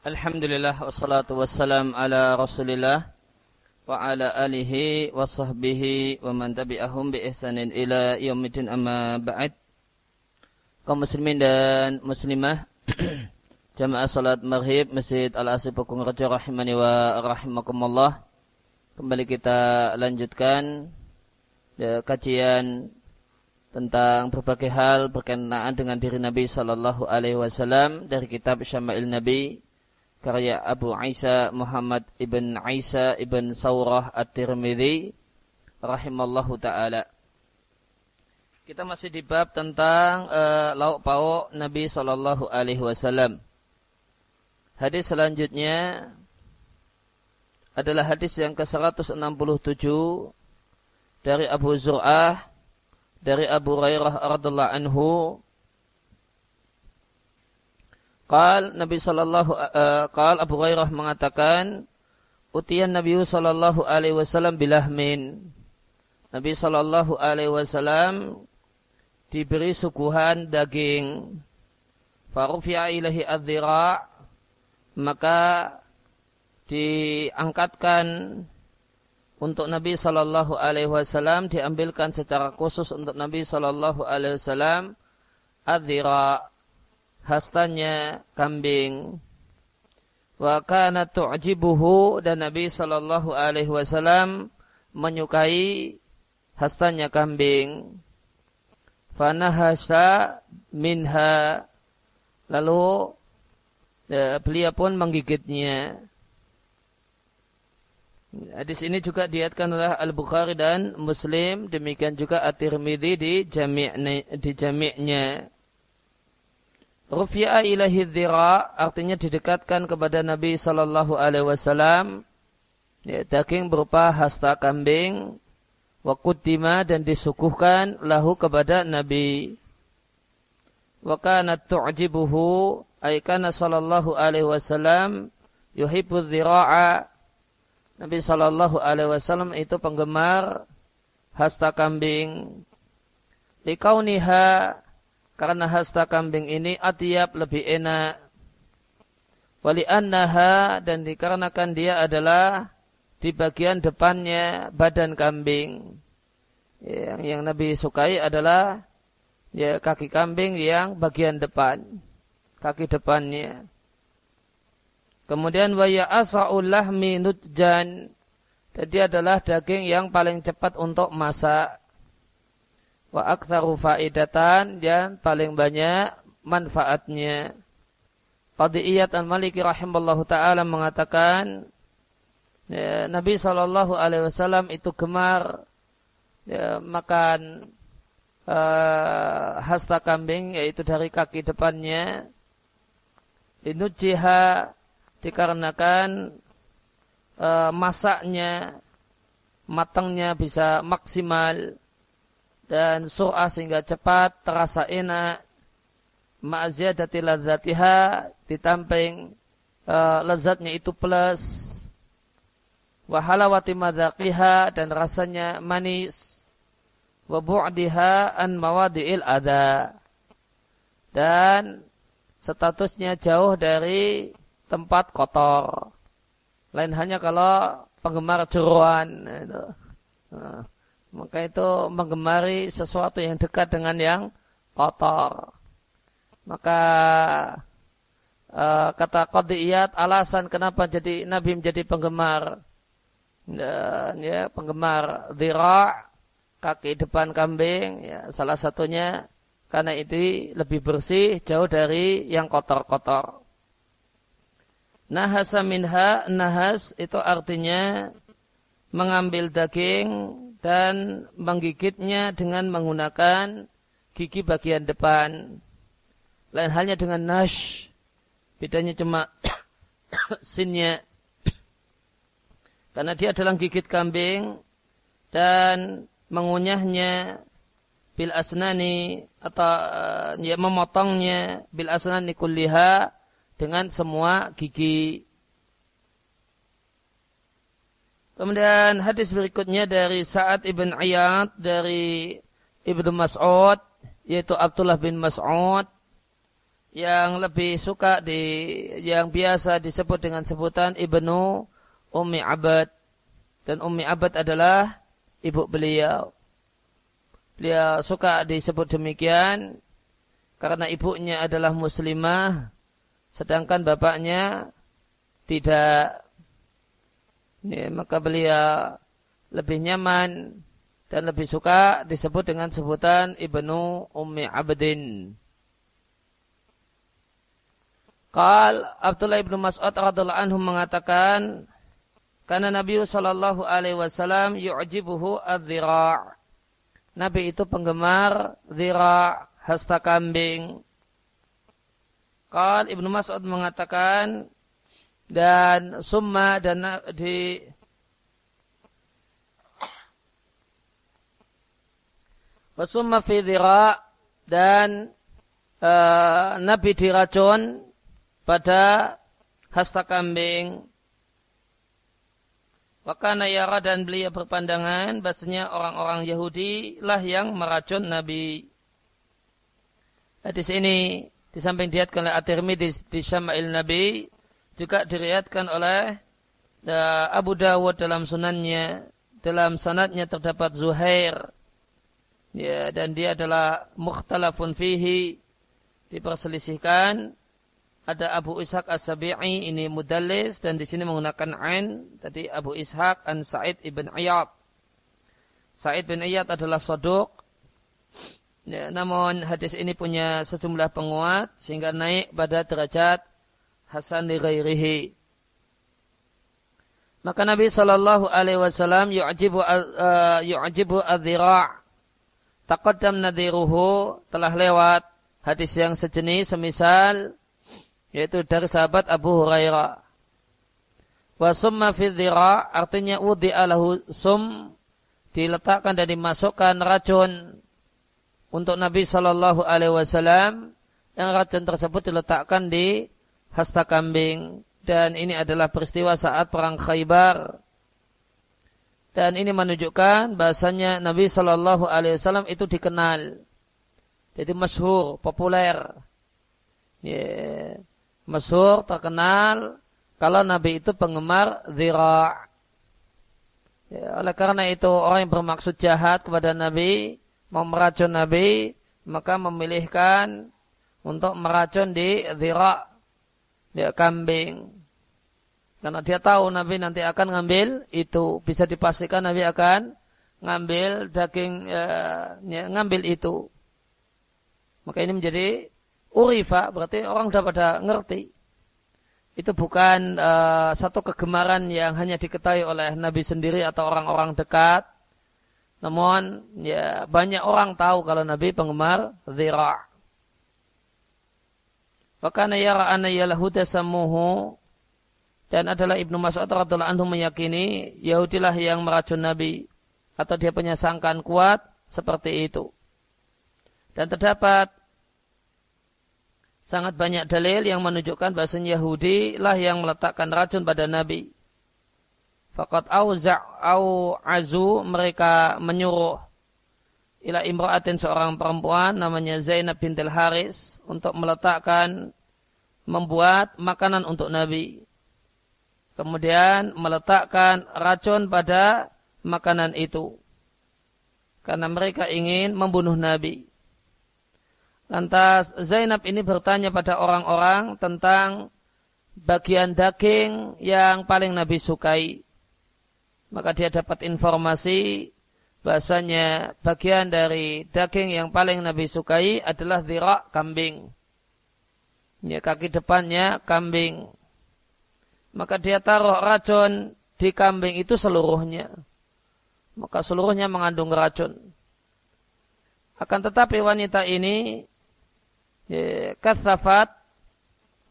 Alhamdulillah wassalatu wassalam ala Rasulillah wa ala alihi wa sahbihi wa man tabi'ahum bi ihsanin ila yaumidin amma ba'd. Kaum muslimin dan muslimah jamaah salat maghrib Masjid Al-Asif Pukung Raja rahimani wa rahimakumullah. Kembali kita lanjutkan ya, kajian tentang berbagai hal berkenaan dengan diri Nabi sallallahu alaihi wasallam dari kitab Syama'il Nabi karya Abu Isa Muhammad ibn Isa ibn Saurah At-Tirmidzi rahimallahu taala. Kita masih di bab tentang uh, lauk pauk Nabi sallallahu alaihi wasallam. Hadis selanjutnya adalah hadis yang ke-167 dari Abu Zur'ah dari Abu Hurairah radhiallahu anhu Qal Nabi sallallahu uh, qal Abu Hurairah mengatakan utian Nabi sallallahu alaihi wasallam bilahmin. Nabi sallallahu alaihi wasallam diberi suguhan daging. Farufi'a ilahi adzira maka diangkatkan untuk Nabi sallallahu alaihi wasallam diambilkan secara khusus untuk Nabi sallallahu alaihi wasallam adzira hastanya kambing. Wa kana tu'jibuhu dan Nabi sallallahu alaihi wasallam menyukai hastanya kambing. Fanahasa minha lalu ya, beliau pun menggigitnya. Hadis ini juga diatkan oleh Al-Bukhari dan Muslim, demikian juga At-Tirmidzi di jami' di jami'nya. Rufi'a ilahi dhira artinya didekatkan kepada Nabi sallallahu alaihi wasallam ya, daging berupa hasta kambing wa kuddima dan disuguhkan lahu kepada Nabi. Wa kanat tu'jibuhu ay kana sallallahu alaihi wasallam yuhibbu dhira'a Nabi sallallahu alaihi wasallam itu penggemar hasta kambing. Likauniha karena hasta kambing ini atiap lebih enak. Wali annaha dan dikarenakan dia adalah di bagian depannya badan kambing. Yang, yang Nabi sukai adalah ya kaki kambing yang bagian depan. Kaki depannya. Kemudian waya asa'ullah minutjan. Jadi adalah daging yang paling cepat untuk masak wa aktsaru faidatan dan paling banyak manfaatnya. Qadiyat al-Maliki rahimallahu taala mengatakan ya, Nabi sallallahu alaihi wasallam itu gemar ya, makan uh, hasta kambing yaitu dari kaki depannya linujiha dikarenakan uh, masaknya matangnya bisa maksimal dan surah sehingga cepat terasa enak. Ma'ziyadati ladzatiha ditamping uh, lezatnya itu plus. Wahalawati madzaqiha dan rasanya manis. Wa bu'diha an mawadi'il ada dan statusnya jauh dari tempat kotor. Lain hanya kalau penggemar jeruan. Nah maka itu menggemari sesuatu yang dekat dengan yang kotor. Maka uh, kata Qadiyat alasan kenapa jadi Nabi menjadi penggemar dan ya penggemar dhira kaki depan kambing ya salah satunya karena itu lebih bersih jauh dari yang kotor-kotor. Nahasa minha nahas itu artinya mengambil daging dan menggigitnya dengan menggunakan gigi bagian depan. Lain halnya dengan nash. Bedanya cuma sinnya. Karena dia adalah gigit kambing dan mengunyahnya bil asnani atau uh, ya memotongnya bil asnani kulliha dengan semua gigi Kemudian hadis berikutnya dari Sa'ad ibn Iyad dari Ibnu Mas'ud yaitu Abdullah bin Mas'ud yang lebih suka di yang biasa disebut dengan sebutan Ibnu Ummi Abad dan Ummi Abad adalah ibu beliau. Beliau suka disebut demikian karena ibunya adalah muslimah sedangkan bapaknya tidak ya, maka beliau lebih nyaman dan lebih suka disebut dengan sebutan Ibnu Ummi Abdin. Qal Abdullah ibnu Mas'ud radhiallahu anhu mengatakan karena Nabi sallallahu alaihi wasallam yu'jibuhu adh-dhira'. Nabi itu penggemar dhira' hasta kambing. Qal Ibnu Mas'ud mengatakan dan summa dan di Wasumma fi dhira' dan uh, Nabi diracun pada hasta kambing. Wakana yara dan beliau berpandangan bahasanya orang-orang Yahudi lah yang meracun Nabi. Hadis ini di samping diriatkan oleh At-Tirmi di, di Syama'il Nabi juga diriatkan oleh uh, Abu Dawud dalam sunannya dalam sanatnya terdapat Zuhair ya dan dia adalah mukhtalafun fihi diperselisihkan ada Abu Ishaq As-Sabi'i ini mudallis dan di sini menggunakan ain tadi Abu Ishaq an Sa'id ibn Iyad. Sa'id bin Iyad adalah sodok. Ya, namun hadis ini punya sejumlah penguat sehingga naik pada derajat Hasan li ghairihi. Maka Nabi Shallallahu Alaihi Wasallam yu'jibu uh, yu'jibu adhira' taqaddam nadhiruhu telah lewat hadis yang sejenis semisal yaitu dari sahabat Abu Hurairah. Wa summa fi dhira artinya wudi'a lahu sum diletakkan dan dimasukkan racun untuk Nabi Shallallahu Alaihi Wasallam yang racun tersebut diletakkan di hasta kambing. Dan ini adalah peristiwa saat perang Khaybar. Dan ini menunjukkan bahasanya Nabi Shallallahu Alaihi Wasallam itu dikenal jadi masyhur populer. Yeah masyhur terkenal kalau Nabi itu penggemar zira. Ya, oleh karena itu orang yang bermaksud jahat kepada Nabi, mau meracun Nabi, maka memilihkan untuk meracun di zira, ya, kambing. Karena dia tahu Nabi nanti akan ngambil itu, bisa dipastikan Nabi akan ngambil daging, ya, ya, ngambil itu. Maka ini menjadi urifa berarti orang sudah pada ngerti. Itu bukan uh, satu kegemaran yang hanya diketahui oleh Nabi sendiri atau orang-orang dekat. Namun ya banyak orang tahu kalau Nabi penggemar zira'. Wakana yara anna yalahuda samuhu dan adalah Ibnu Mas'ud radhiallahu anhu meyakini Yahudilah yang meracun Nabi atau dia punya sangkaan kuat seperti itu. Dan terdapat sangat banyak dalil yang menunjukkan bahasa Yahudi lah yang meletakkan racun pada Nabi. Fakat au azu mereka menyuruh ila imra'atin seorang perempuan namanya Zainab bintil Haris untuk meletakkan membuat makanan untuk Nabi. Kemudian meletakkan racun pada makanan itu. Karena mereka ingin membunuh Nabi. Lantas Zainab ini bertanya pada orang-orang tentang bagian daging yang paling Nabi sukai. Maka dia dapat informasi bahasanya bagian dari daging yang paling Nabi sukai adalah zirak kambing. Ya, kaki depannya kambing. Maka dia taruh racun di kambing itu seluruhnya. Maka seluruhnya mengandung racun. Akan tetapi wanita ini ya, kasafat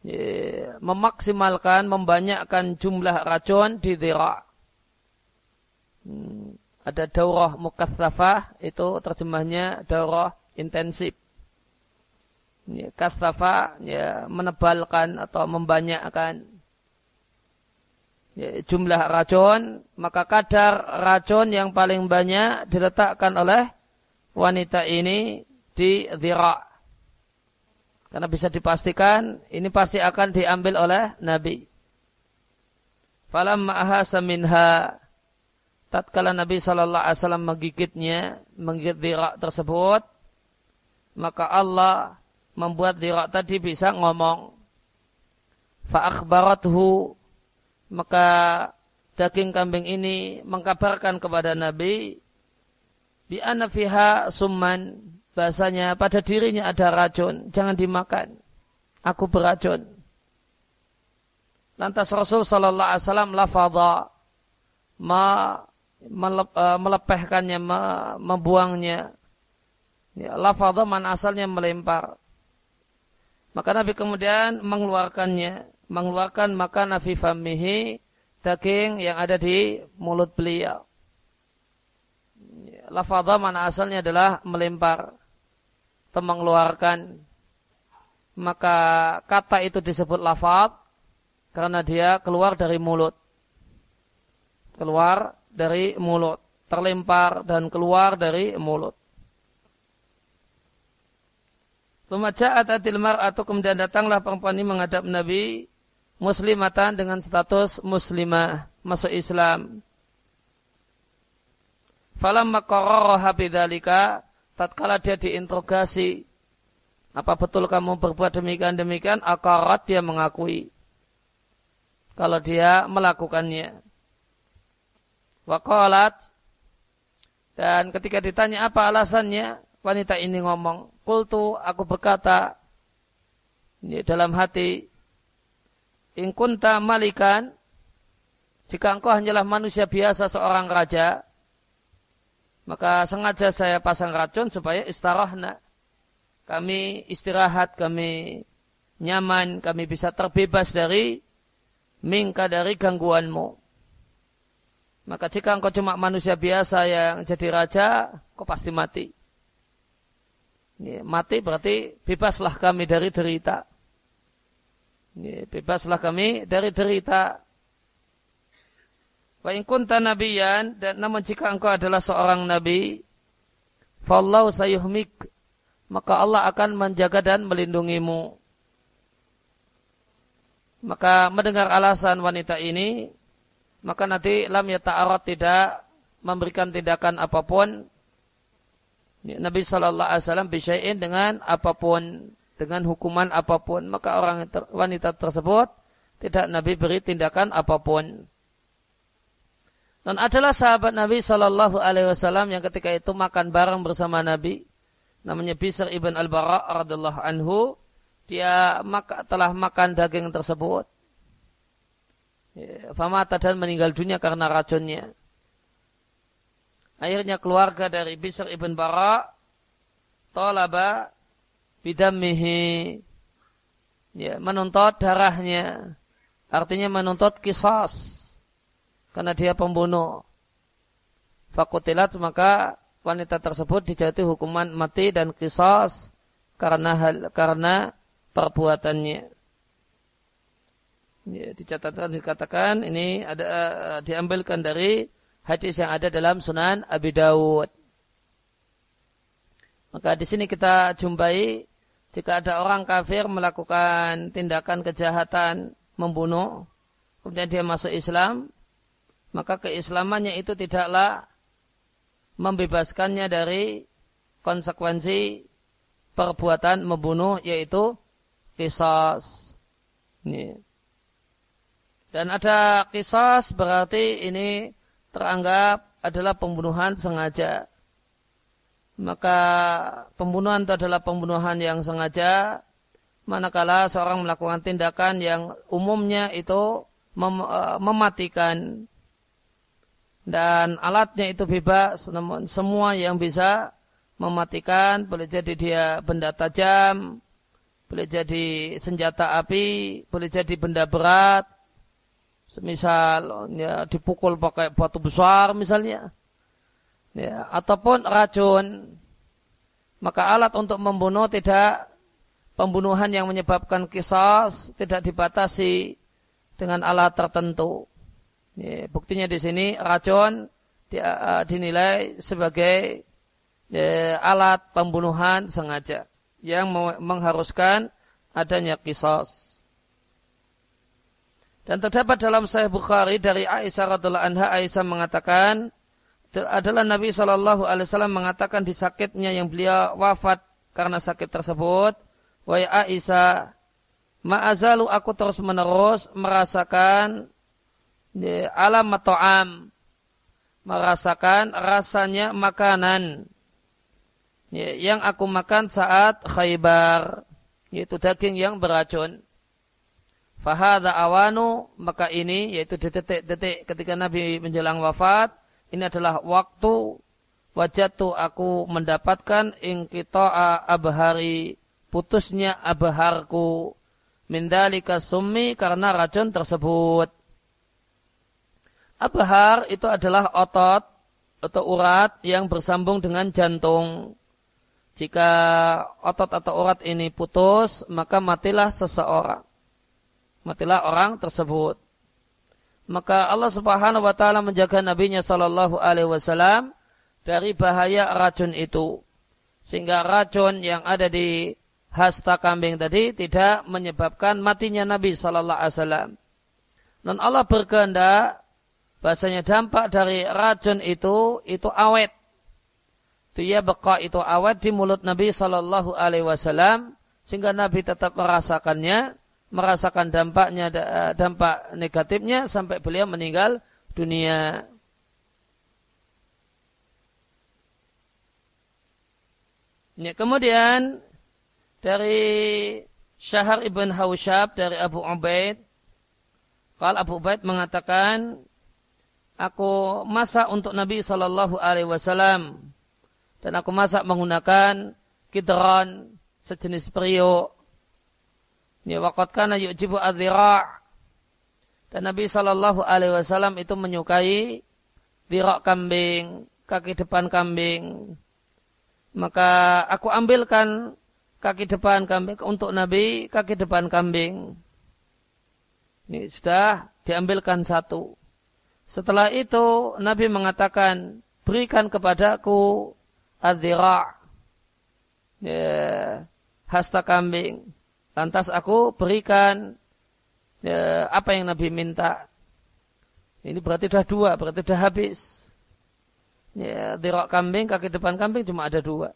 ya, memaksimalkan, membanyakkan jumlah racun di dhira. Hmm, ada daurah mukassafah, itu terjemahnya daurah intensif. Ya, kasafa ya, menebalkan atau membanyakkan ya, jumlah racun, maka kadar racun yang paling banyak diletakkan oleh wanita ini di dhira' Karena bisa dipastikan ini pasti akan diambil oleh Nabi. Falamma ahasa minha tatkala Nabi sallallahu alaihi wasallam menggigitnya, menggigit dirak tersebut, maka Allah membuat dirak tadi bisa ngomong. Fa akhbarathu maka daging kambing ini mengkabarkan kepada Nabi bi fiha summan bahasanya pada dirinya ada racun, jangan dimakan. Aku beracun. Lantas Rasul Sallallahu Alaihi Wasallam lafadha ma, e, melepehkannya, membuangnya. Ya, lafadha man asalnya melempar. Maka Nabi kemudian mengeluarkannya, mengeluarkan makan nafi famihi daging yang ada di mulut beliau. Lafadha mana asalnya adalah melempar atau mengeluarkan. Maka kata itu disebut lafaz karena dia keluar dari mulut. Keluar dari mulut terlempar dan keluar dari mulut Lumaja'at atil atau kemudian datanglah perempuan ini menghadap Nabi muslimatan dengan status muslimah masuk Islam. Falamma qararaha bidzalika tatkala dia diinterogasi apa betul kamu berbuat demikian demikian akarat dia mengakui kalau dia melakukannya waqalat dan ketika ditanya apa alasannya wanita ini ngomong kultu aku berkata ini dalam hati in kunta malikan jika engkau hanyalah manusia biasa seorang raja maka sengaja saya pasang racun supaya istirahna. Kami istirahat, kami nyaman, kami bisa terbebas dari mingka dari gangguanmu. Maka jika engkau cuma manusia biasa yang jadi raja, kau pasti mati. Mati berarti bebaslah kami dari derita. Bebaslah kami dari derita. Wa in kunta nabiyan dan namun jika engkau adalah seorang nabi, fallahu sayuhmik maka Allah akan menjaga dan melindungimu. Maka mendengar alasan wanita ini, maka nanti lam yata'arat tidak memberikan tindakan apa pun Nabi Shallallahu Alaihi Wasallam bisain dengan apa pun, dengan hukuman apa pun, maka orang wanita tersebut tidak Nabi beri tindakan apa pun. Dan adalah sahabat Nabi Shallallahu Alaihi Wasallam yang ketika itu makan bareng bersama Nabi, namanya Bisr ibn al Bara radhiallahu anhu, dia maka, telah makan daging tersebut. Ya, famata dan meninggal dunia karena racunnya. Akhirnya keluarga dari Bisr ibn Bara tolaba bidamihi ya, menuntut darahnya artinya menuntut kisos karena dia pembunuh. Fakutilat maka wanita tersebut dijatuhi hukuman mati dan kisos karena hal, karena perbuatannya. Ya, dicatatkan dikatakan ini ada uh, diambilkan dari hadis yang ada dalam Sunan Abi Dawud. Maka di sini kita jumpai jika ada orang kafir melakukan tindakan kejahatan membunuh, kemudian dia masuk Islam, maka keislamannya itu tidaklah membebaskannya dari konsekuensi perbuatan membunuh yaitu kisas. Ini. Dan ada kisas berarti ini teranggap adalah pembunuhan sengaja. Maka pembunuhan itu adalah pembunuhan yang sengaja manakala seorang melakukan tindakan yang umumnya itu mem eh, mematikan dan alatnya itu bebas namun semua yang bisa mematikan boleh jadi dia benda tajam boleh jadi senjata api boleh jadi benda berat semisal ya, dipukul pakai batu besar misalnya. Ya, ataupun racun. Maka alat untuk membunuh tidak pembunuhan yang menyebabkan kisah tidak dibatasi dengan alat tertentu. Ya, buktinya di sini racun di, uh, dinilai sebagai uh, alat pembunuhan sengaja yang mengharuskan adanya kisos. Dan terdapat dalam Sahih Bukhari dari Aisyah radhiallahu anha Aisyah mengatakan adalah Nabi Shallallahu Alaihi Wasallam mengatakan di sakitnya yang beliau wafat karena sakit tersebut, wahai Aisyah, ma'azalu aku terus menerus merasakan alam to'am, merasakan rasanya makanan ya, yang aku makan saat khaybar, yaitu daging yang beracun. Fahada awanu, maka ini yaitu detik-detik ketika Nabi menjelang wafat, ini adalah waktu wajatu aku mendapatkan ingkito'a abhari, putusnya abharku, mindalika summi karena racun tersebut. Abhar itu adalah otot atau urat yang bersambung dengan jantung. Jika otot atau urat ini putus, maka matilah seseorang matilah orang tersebut. Maka Allah Subhanahu wa taala menjaga nabinya sallallahu alaihi wasallam dari bahaya racun itu. Sehingga racun yang ada di hasta kambing tadi tidak menyebabkan matinya Nabi sallallahu alaihi wasallam. Dan Allah berkehendak bahasanya dampak dari racun itu itu awet. Itu ya beka itu awet di mulut Nabi sallallahu alaihi wasallam sehingga Nabi tetap merasakannya merasakan dampaknya eh, dampak negatifnya sampai beliau meninggal dunia. Ya, kemudian dari Syahar ibn Haushab dari Abu Ubaid, kalau Abu Ubaid mengatakan, aku masak untuk Nabi Shallallahu Alaihi Wasallam dan aku masak menggunakan kidron sejenis periuk Ya waqad kana yu'jibu adhira' dan Nabi Shallallahu Alaihi Wasallam itu menyukai dirok kambing, kaki depan kambing. Maka aku ambilkan kaki depan kambing untuk Nabi, kaki depan kambing. Ini sudah diambilkan satu. Setelah itu Nabi mengatakan, berikan kepadaku adhira' ya, hasta kambing. Lantas aku berikan ya, apa yang Nabi minta. Ini berarti sudah dua, berarti sudah habis. Ya, dirok kambing, kaki depan kambing cuma ada dua.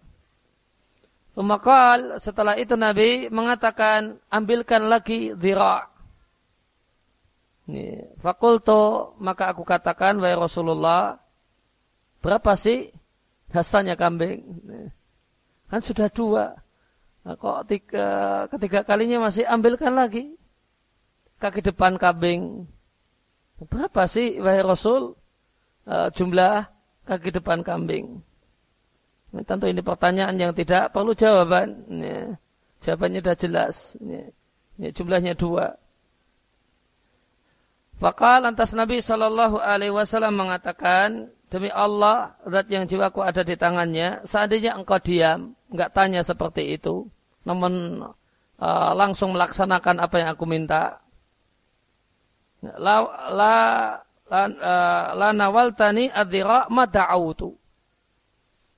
Umakal setelah itu Nabi mengatakan ambilkan lagi dirok. Fakulto maka aku katakan wahai Rasulullah berapa sih hasilnya kambing? Kan sudah dua. Nah, kok tiga, ketiga kalinya masih ambilkan lagi kaki depan kambing. Berapa sih wahai Rasul uh, jumlah kaki depan kambing? Nah, tentu ini pertanyaan yang tidak perlu jawaban. Ya. Jawabannya sudah jelas. Ya. Ya, jumlahnya dua. Maka lantas Nabi Shallallahu Alaihi Wasallam mengatakan, demi Allah, zat yang jiwaku ada di tangannya. Seandainya engkau diam, enggak tanya seperti itu, namun uh, langsung melaksanakan apa yang aku minta. La la la, uh, la nawaltani adhira mada'autu.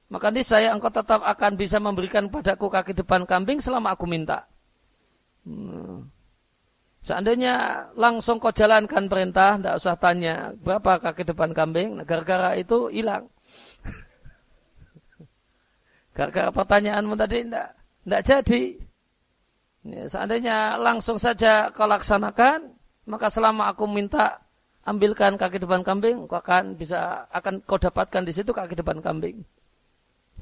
Maka ini saya engkau tetap akan bisa memberikan padaku kaki depan kambing selama aku minta. Hmm. Seandainya langsung kau jalankan perintah, tidak usah tanya berapa kaki depan kambing, nah, gara-gara itu hilang. Gara-gara pertanyaanmu tadi tidak, tidak jadi. Ya, seandainya langsung saja kau laksanakan, maka selama aku minta ambilkan kaki depan kambing, kau akan bisa akan kau dapatkan di situ kaki depan kambing.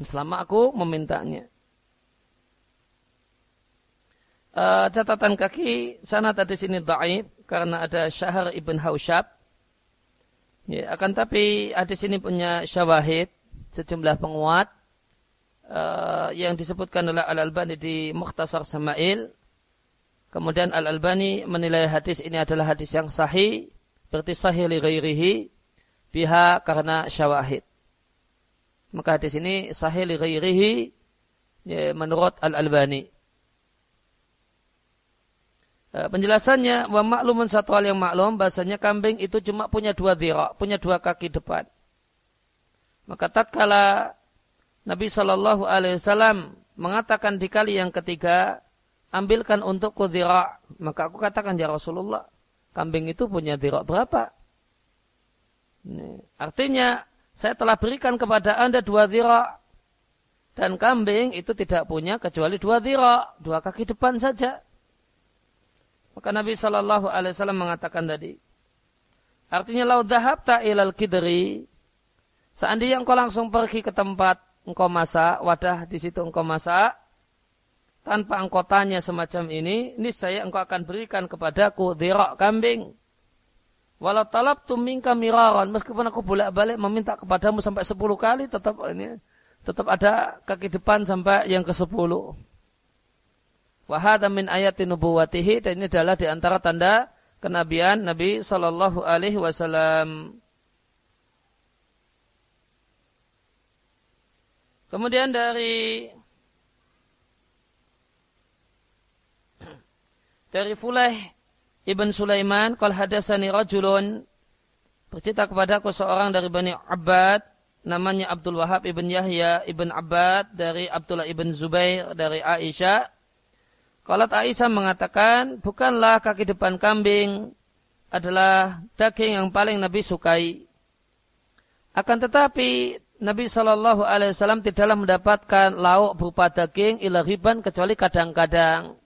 Selama aku memintanya uh, catatan kaki sana tadi sini daib karena ada Syahar ibn Haushab. Ya, akan tapi hadis ini punya syawahid sejumlah penguat uh, yang disebutkan oleh Al Albani di Mukhtasar Samail. Kemudian Al Albani menilai hadis ini adalah hadis yang sahih, berarti sahih li ghairihi biha karena syawahid. Maka hadis ini sahih li ghairihi ya, menurut Al Albani. Eh, penjelasannya wa maklumun satu hal yang maklum bahasanya kambing itu cuma punya dua dhirak, punya dua kaki depan. Maka tatkala Nabi Shallallahu alaihi wasallam mengatakan di kali yang ketiga ambilkan untuk kudira. Maka aku katakan, ya Rasulullah, kambing itu punya dira berapa? Ini. Artinya, saya telah berikan kepada anda dua dira. Dan kambing itu tidak punya kecuali dua dira, dua kaki depan saja. Maka Nabi Shallallahu Alaihi Wasallam mengatakan tadi, artinya lau dahab ilal kidri, seandainya engkau langsung pergi ke tempat engkau masak, wadah di situ engkau masak, tanpa engkau tanya semacam ini, ini saya engkau akan berikan kepadaku dirok kambing. Walau talab tumingka miraran, meskipun aku bolak-balik meminta kepadamu sampai sepuluh kali, tetap ini tetap ada kaki depan sampai yang ke sepuluh. Wahada min ayatin nubuwatihi dan ini adalah di antara tanda kenabian Nabi Shallallahu Alaihi Wasallam. Kemudian dari dari Fulaih Ibn Sulaiman kal hadasani rajulun bercerita kepada aku seorang dari Bani Abbad namanya Abdul Wahab ibn Yahya ibn Abbad dari Abdullah ibn Zubair dari Aisyah. Kalau Aisyah mengatakan bukanlah kaki depan kambing adalah daging yang paling Nabi sukai. Akan tetapi Nabi Shallallahu Alaihi Wasallam tidaklah mendapatkan lauk berupa daging ilahiban kecuali kadang-kadang.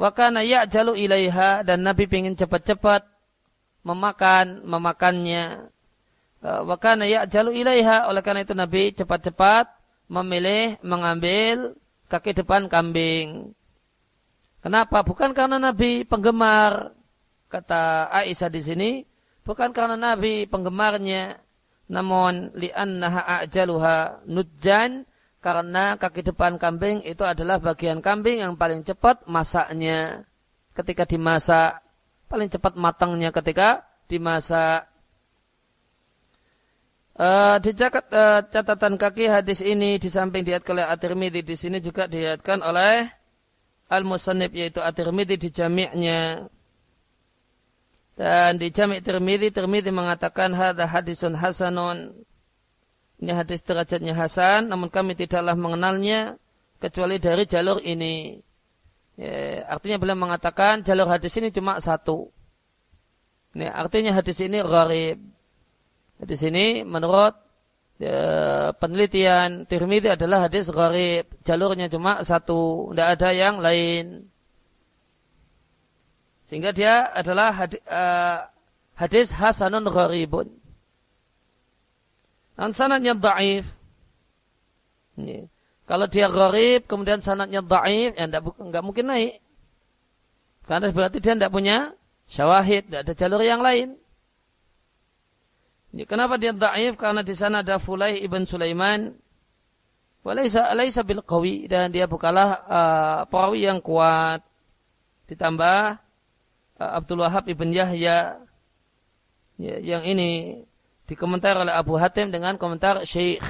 Wakana jalu ilaiha dan Nabi ingin cepat-cepat memakan memakannya. Eh, Wakana jalu ilaiha oleh karena itu Nabi cepat-cepat memilih mengambil kaki depan kambing. Kenapa? Bukan karena Nabi penggemar kata Aisyah di sini, bukan karena Nabi penggemarnya, namun li'annaha ajaluha nujjan karena kaki depan kambing itu adalah bagian kambing yang paling cepat masaknya ketika dimasak. Paling cepat matangnya ketika dimasak. Uh, di jakat, uh, catatan kaki hadis ini di samping diatkan oleh At-Tirmidzi di sini juga diatkan oleh Al-Musannif yaitu At-Tirmidzi di jami'nya. Dan di jami' Tirmidzi Tirmidzi mengatakan hadza hadisun hasanun ini hadis derajatnya Hasan, namun kami tidaklah mengenalnya kecuali dari jalur ini. Ya, artinya beliau mengatakan jalur hadis ini cuma satu. Ini artinya hadis ini gharib. Hadis ini menurut ya, penelitian Tirmidzi adalah hadis gharib. Jalurnya cuma satu, tidak ada yang lain. Sehingga dia adalah hadis, uh, hadis hasanun gharibun. Dan sanatnya da'if. Kalau dia gharib, kemudian sanatnya da'if, ya enggak, mungkin naik. Karena berarti dia tidak punya syawahid, tidak ada jalur yang lain. Kenapa dia da'if? Karena di sana ada Fulai ibn Sulaiman. Walaysa alaysa bil qawi dan dia bukanlah uh, perawi yang kuat. Ditambah Abdul Wahab ibn Yahya ya, yang ini dikomentar oleh Abu Hatim dengan komentar Syekh.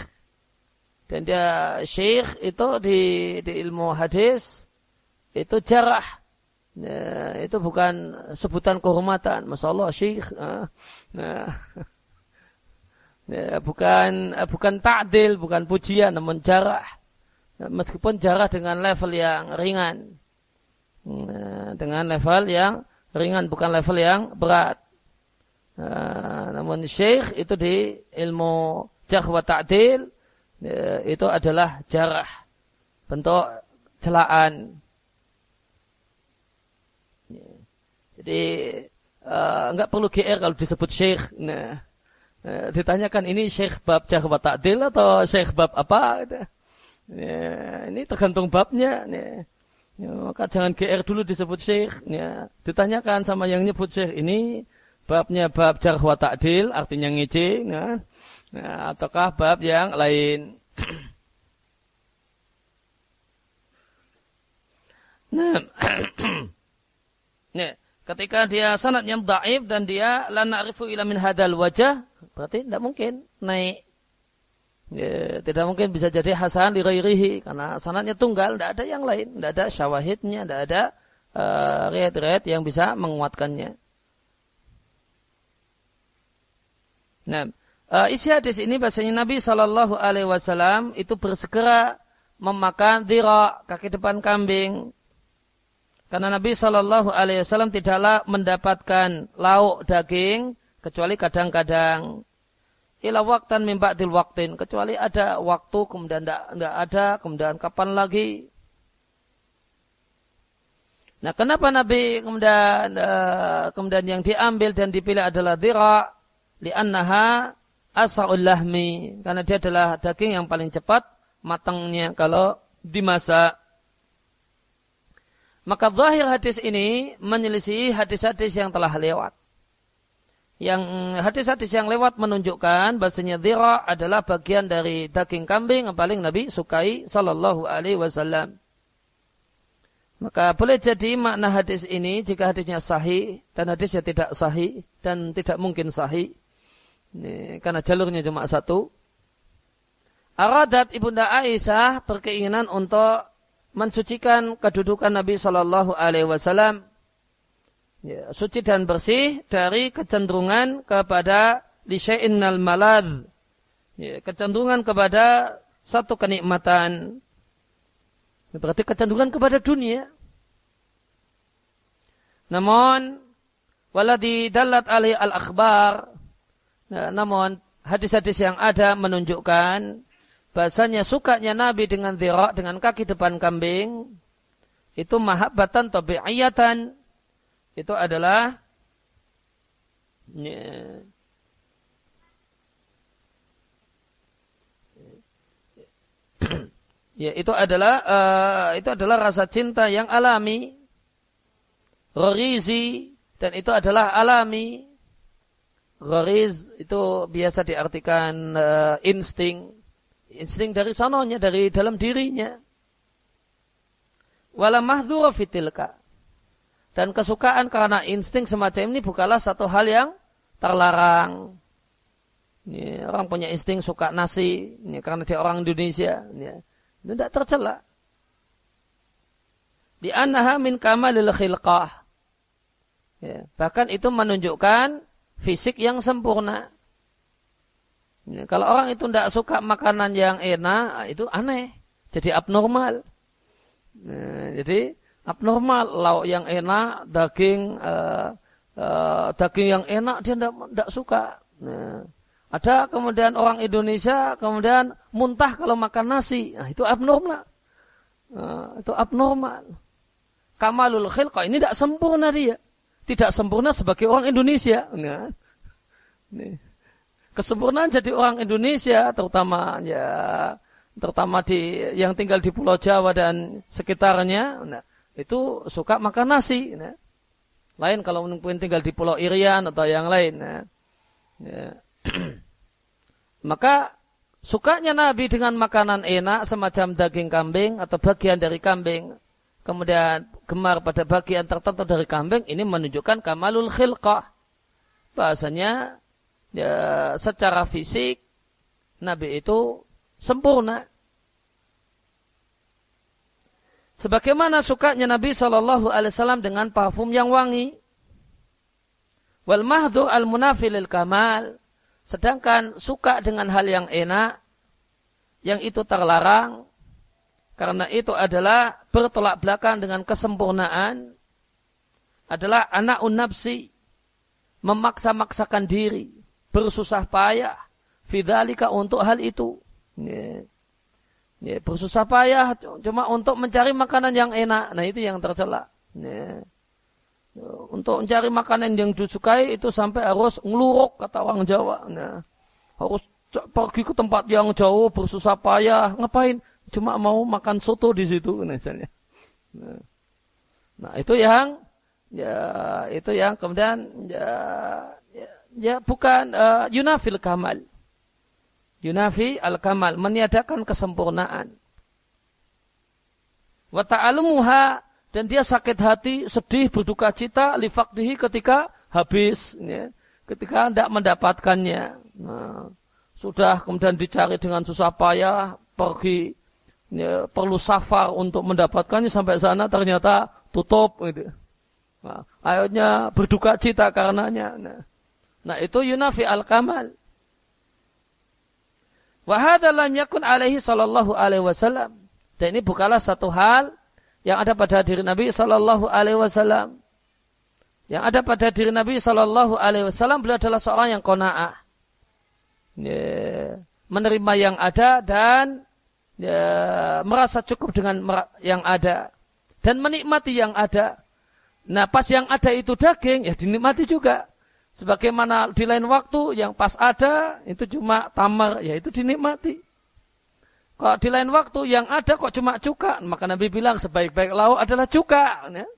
Dan dia Syekh itu di, di ilmu hadis itu jarah. Ya, itu bukan sebutan kehormatan. Masya Allah Syekh. Nah, ya, bukan bukan ta'dil, bukan pujian, namun jarah. Meskipun jarah dengan level yang ringan. Nah, dengan level yang ringan, bukan level yang berat. Nah, namun syekh itu di ilmu jarh wa ta'dil ya, itu adalah jarah bentuk celaan. Jadi uh, enggak perlu GR kalau disebut syekh. Nah, uh, ditanyakan ini syekh bab jarh wa ta'dil atau syekh bab apa? Ya, ini tergantung babnya. Ya. Ya, maka jangan GR dulu disebut syekh. Ya. Ditanyakan sama yang nyebut syekh ini babnya bab jarh wa ta'dil artinya ngece nah, nah, ataukah bab yang lain nah nah ketika dia sanadnya dhaif dan dia la na'rifu ila min hadal wajah berarti tidak mungkin naik ya, tidak mungkin bisa jadi hasan di ghairihi karena sanadnya tunggal tidak ada yang lain tidak ada syawahidnya tidak ada uh, riat-riat yang bisa menguatkannya Nah, uh, isi hadis ini bahasanya Nabi Shallallahu Alaihi Wasallam itu bersegera memakan dira kaki depan kambing. Karena Nabi Shallallahu Alaihi Wasallam tidaklah mendapatkan lauk daging kecuali kadang-kadang. Ila waktan mimba dil waktin kecuali ada waktu kemudian tidak ada kemudian kapan lagi. Nah, kenapa Nabi kemudian uh, kemudian yang diambil dan dipilih adalah dira li'annaha asa'ul lahmi karena dia adalah daging yang paling cepat matangnya kalau dimasak. Maka zahir hadis ini menyelisih hadis-hadis yang telah lewat. Yang hadis-hadis yang lewat menunjukkan bahasanya dhira adalah bagian dari daging kambing yang paling Nabi sukai sallallahu alaihi wasallam. Maka boleh jadi makna hadis ini jika hadisnya sahih dan hadisnya tidak sahih dan tidak mungkin sahih. Ini, karena jalurnya cuma satu. Aradat ibunda Aisyah berkeinginan untuk mensucikan kedudukan Nabi Shallallahu Alaihi Wasallam, ya, suci dan bersih dari kecenderungan kepada al malad, ya, kecenderungan kepada satu kenikmatan. Berarti kecenderungan kepada dunia. Namun, waladi dalat alih al-akhbar, Nah, namun hadis-hadis yang ada menunjukkan bahasanya sukanya Nabi dengan dhira, dengan kaki depan kambing, itu mahabbatan tabi'iyatan. Itu adalah ya, itu adalah uh, itu adalah rasa cinta yang alami, rorizi dan itu adalah alami Ghariz itu biasa diartikan uh, insting. Insting dari sononya, dari dalam dirinya. Wala fitilka. Dan kesukaan karena insting semacam ini bukanlah satu hal yang terlarang. Ini, orang punya insting suka nasi, ini, karena dia orang Indonesia. Ini, tidak tercela. Di annaha min kamalil khilqah. Ya, bahkan itu menunjukkan fisik yang sempurna. Ya, kalau orang itu tidak suka makanan yang enak, itu aneh. Jadi abnormal. Nah, jadi abnormal. Lauk yang enak, daging uh, uh, daging yang enak dia tidak suka. Nah, ada kemudian orang Indonesia kemudian muntah kalau makan nasi. Nah, itu abnormal. Nah, itu abnormal. Kamalul khilqah ini tidak sempurna dia tidak sempurna sebagai orang Indonesia. Nah, nih. Kesempurnaan jadi orang Indonesia, terutama ya, terutama di yang tinggal di Pulau Jawa dan sekitarnya, nah, itu suka makan nasi. Nah. Lain kalau mungkin tinggal di Pulau Irian atau yang lain. Nah. Ya. Maka sukanya Nabi dengan makanan enak semacam daging kambing atau bagian dari kambing kemudian gemar pada bagian tertentu dari kambing ini menunjukkan kamalul khilqah. Bahasanya ya, secara fisik Nabi itu sempurna. Sebagaimana sukanya Nabi Shallallahu Alaihi Wasallam dengan parfum yang wangi. Wal mahdu al munafilil kamal. Sedangkan suka dengan hal yang enak, yang itu terlarang, karena itu adalah bertolak belakang dengan kesempurnaan. Adalah anak nafsi. Memaksa-maksakan diri. Bersusah payah. Fidalika untuk hal itu. Ya. Ya, bersusah payah cuma untuk mencari makanan yang enak. Nah itu yang tercela. Ya. Untuk mencari makanan yang disukai itu sampai harus ngeluruk kata orang Jawa. Nah, harus pergi ke tempat yang jauh bersusah payah. Ngapain? cuma mau makan soto di situ misalnya. Nah, nah itu yang ya itu yang kemudian ya ya, ya bukan uh, yunafil kamal. Yunafi al kamal meniadakan kesempurnaan. Wa ta'alumuha dan dia sakit hati, sedih, berduka cita, lifakdihi ketika habis, ya, ketika tidak mendapatkannya. Nah, sudah kemudian dicari dengan susah payah, pergi ya, perlu safar untuk mendapatkannya sampai sana ternyata tutup gitu. Nah, akhirnya berduka cita karenanya. Nah, nah itu yunafi al-kamal. Wahada lam yakun alaihi sallallahu alaihi wasallam. Dan ini bukanlah satu hal yang ada pada diri Nabi Shallallahu Alaihi Wasallam. Yang ada pada diri Nabi Shallallahu Alaihi Wasallam beliau adalah seorang yang kona'ah. Ya, menerima yang ada dan ya, merasa cukup dengan yang ada dan menikmati yang ada. Nah, pas yang ada itu daging, ya dinikmati juga. Sebagaimana di lain waktu yang pas ada itu cuma tamar, ya itu dinikmati. Kalau di lain waktu yang ada kok cuma cuka, maka Nabi bilang sebaik-baik lauk adalah cuka. Ya.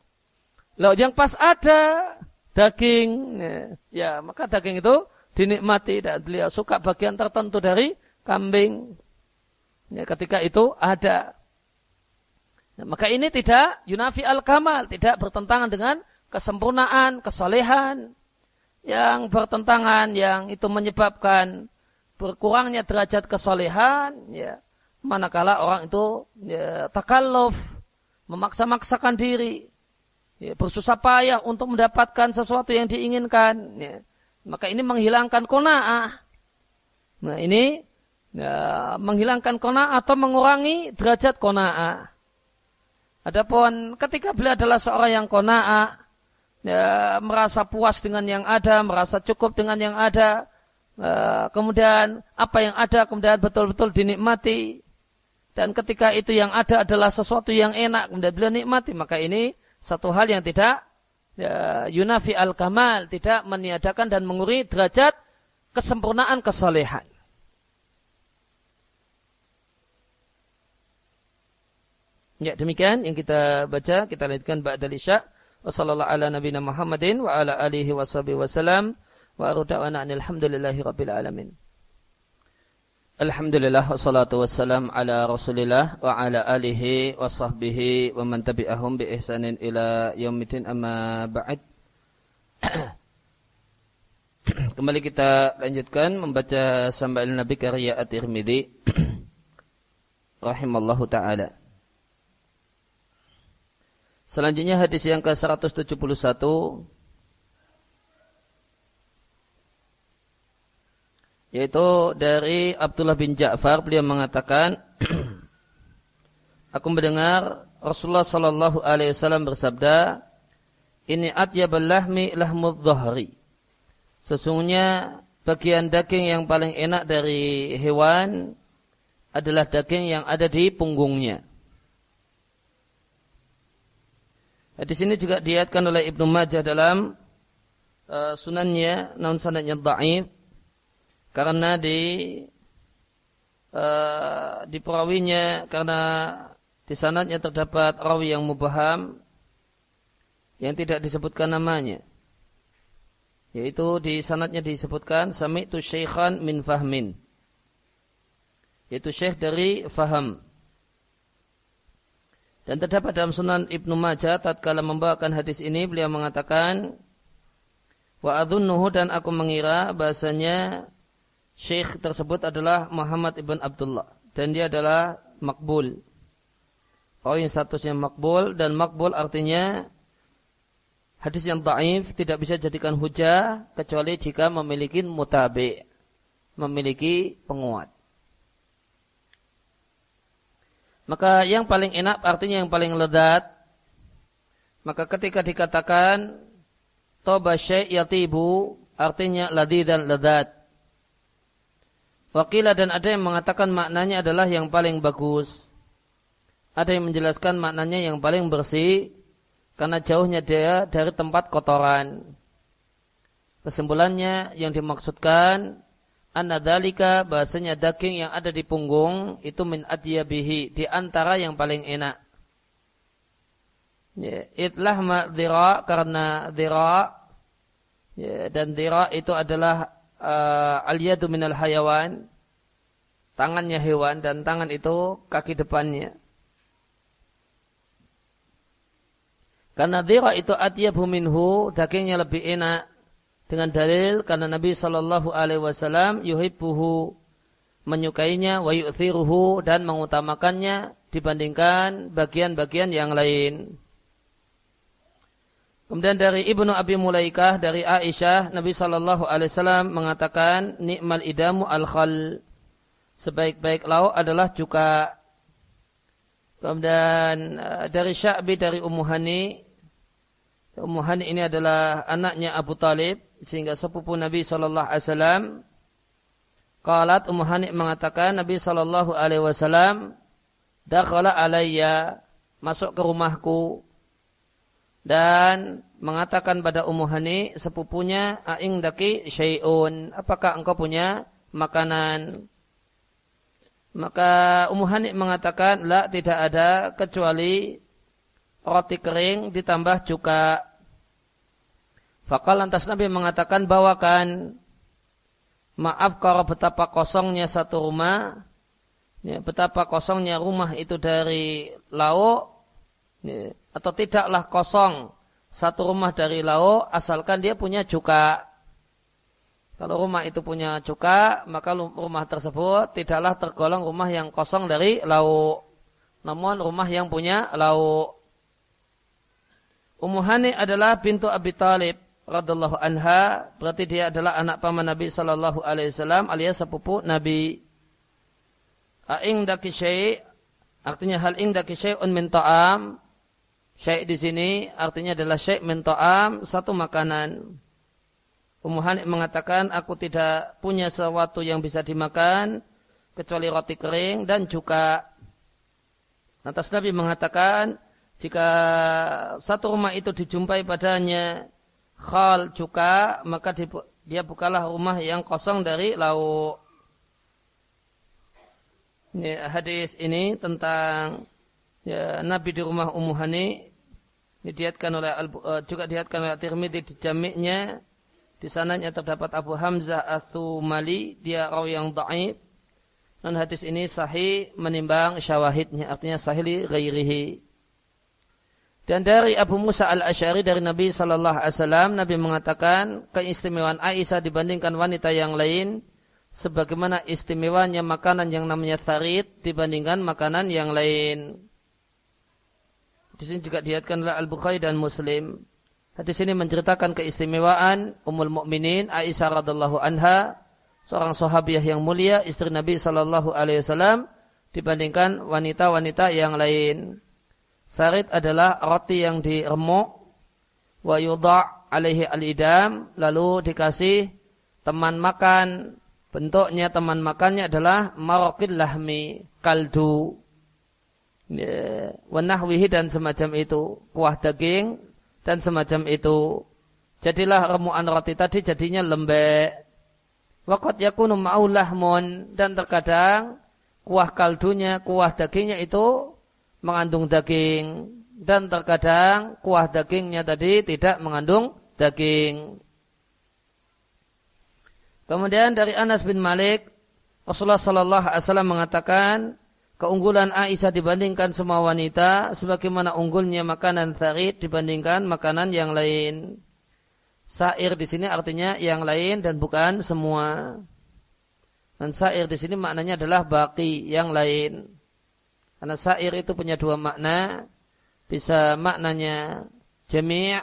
Lauk yang pas ada daging, ya. ya maka daging itu dinikmati dan beliau suka bagian tertentu dari kambing. Ya, ketika itu ada. Nah, maka ini tidak yunafi al-kamal, tidak bertentangan dengan kesempurnaan, kesolehan yang bertentangan, yang itu menyebabkan berkurangnya derajat kesolehan, ya, manakala orang itu ya, takalluf, memaksa-maksakan diri, ya, bersusah payah untuk mendapatkan sesuatu yang diinginkan, ya. maka ini menghilangkan kona'ah. Nah ini ya, menghilangkan kona'ah atau mengurangi derajat kona'ah. Adapun ketika beliau adalah seorang yang kona'ah, ya, merasa puas dengan yang ada, merasa cukup dengan yang ada, uh, kemudian apa yang ada kemudian betul-betul dinikmati, dan ketika itu yang ada adalah sesuatu yang enak, kemudian beliau nikmati, maka ini satu hal yang tidak ya, yunafi al-kamal, tidak meniadakan dan mengurangi derajat kesempurnaan kesalehan. Ya, demikian yang kita baca, kita lanjutkan ba'dal isya. Wassallallahu ala nabiyina Muhammadin wa ala alihi wa sahbihi wa salam. Wa aruda'wana alhamdulillahi rabbil alamin. Alhamdulillah wassalatu wassalam ala rasulillah wa ala alihi wa sahbihi wa man tabi'ahum bi ihsanin ila yaumidin amma ba'd. Kembali kita lanjutkan membaca sambil Nabi karya At-Tirmidzi rahimallahu taala. Selanjutnya hadis yang ke-171. Yaitu dari Abdullah bin Ja'far beliau mengatakan aku mendengar Rasulullah sallallahu alaihi wasallam bersabda ini atyabul lahmi lahmud dhahri sesungguhnya bagian daging yang paling enak dari hewan adalah daging yang ada di punggungnya Di sini juga diatkan oleh Ibnu Majah dalam uh, sunannya, namun sanadnya dhaif karena di uh, di perawinya karena di sanadnya terdapat rawi yang mubaham yang tidak disebutkan namanya. Yaitu di sanadnya disebutkan sami'tu syaikhan min fahmin. Yaitu syekh dari faham. Dan terdapat dalam sunan Ibnu Majah tatkala membawakan hadis ini beliau mengatakan wa adhunnuhu dan aku mengira bahasanya syekh tersebut adalah Muhammad ibn Abdullah dan dia adalah makbul. Oh yang statusnya makbul dan makbul artinya hadis yang taif tidak bisa jadikan hujah kecuali jika memiliki mutabi, memiliki penguat. Maka yang paling enak artinya yang paling ledat. Maka ketika dikatakan toba syai' yatibu artinya ladi dan ledat. Wakilah dan ada yang mengatakan maknanya adalah yang paling bagus. Ada yang menjelaskan maknanya yang paling bersih karena jauhnya dia dari tempat kotoran. Kesimpulannya yang dimaksudkan anna dalika bahasanya daging yang ada di punggung itu min adyabihi di antara yang paling enak. Ya, itlah ma dhira karena dhira ya, dan dhira itu adalah uh, al-yadu minal hayawan tangannya hewan dan tangan itu kaki depannya. Karena dhira itu atyabu minhu dagingnya lebih enak dengan dalil karena Nabi Shallallahu Alaihi Wasallam yuhibbuhu menyukainya wa yu'thiruhu dan mengutamakannya dibandingkan bagian-bagian yang lain. Kemudian dari Ibnu Abi Mulaikah dari Aisyah Nabi Shallallahu Alaihi Wasallam mengatakan nikmal idamu al khal sebaik-baik lauk adalah cuka. Kemudian uh, dari Sya'bi dari Ummu Hani. Ummu Hani ini adalah anaknya Abu Talib sehingga sepupu Nabi sallallahu alaihi wasallam. Qalat Ummu Hani mengatakan Nabi sallallahu alaihi wasallam dakhala alayya masuk ke rumahku. Dan mengatakan pada Ummu Hani sepupunya aing daki syai'un. Apakah engkau punya makanan? Maka Ummu Hani mengatakan la tidak ada kecuali roti kering ditambah cuka Fakal lantas Nabi mengatakan bawakan maaf kalau betapa kosongnya satu rumah ya, betapa kosongnya rumah itu dari lauk Ya, atau tidaklah kosong satu rumah dari lauk asalkan dia punya cuka. Kalau rumah itu punya cuka, maka rumah tersebut tidaklah tergolong rumah yang kosong dari lauk. Namun rumah yang punya lauk. Ummu Hani adalah pintu Abi Talib radhiallahu anha, berarti dia adalah anak paman Nabi sallallahu alaihi wasallam alias sepupu Nabi. Aing daki syai' artinya hal ing daki syai'un min ta'am Syai' di sini artinya adalah syai' min ta'am, satu makanan. Ummu Hanik mengatakan aku tidak punya sesuatu yang bisa dimakan kecuali roti kering dan juga atas Nabi mengatakan jika satu rumah itu dijumpai padanya khal juga maka dia bukalah rumah yang kosong dari lauk. Ini hadis ini tentang ya, Nabi di rumah Ummu Hani Didiatkan oleh uh, juga dihatkan oleh Tirmidzi di jamiknya. Di sananya terdapat Abu Hamzah Mali dia rawi yang dhaif. Dan hadis ini sahih menimbang syawahidnya, artinya sahih li ghairihi. Dan dari Abu Musa al-Ash'ari dari Nabi Sallallahu Alaihi Wasallam, Nabi mengatakan keistimewaan Aisyah dibandingkan wanita yang lain, sebagaimana istimewanya makanan yang namanya tharid dibandingkan makanan yang lain. Di sini juga dihatkan oleh Al-Bukhari dan Muslim. Hadis ini menceritakan keistimewaan Ummul Mukminin Aisyah radhiallahu anha, seorang sahabiah yang mulia, istri Nabi sallallahu alaihi wasallam dibandingkan wanita-wanita yang lain. Sarid adalah roti yang diremuk wa yudha' alaihi al-idam lalu dikasih teman makan. Bentuknya teman makannya adalah marokil lahmi kaldu. Ya, wanahwihi dan semacam itu kuah daging dan semacam itu. Jadilah remuan roti tadi jadinya lembek. Wakot yakunu ma'ulahmun dan terkadang kuah kaldunya kuah dagingnya itu mengandung daging dan terkadang kuah dagingnya tadi tidak mengandung daging kemudian dari Anas bin Malik Rasulullah Sallallahu Alaihi Wasallam mengatakan keunggulan Aisyah dibandingkan semua wanita sebagaimana unggulnya makanan tharid dibandingkan makanan yang lain. Sair di sini artinya yang lain dan bukan semua. Dan sair di sini maknanya adalah baki yang lain. Karena sair itu punya dua makna. Bisa maknanya jami'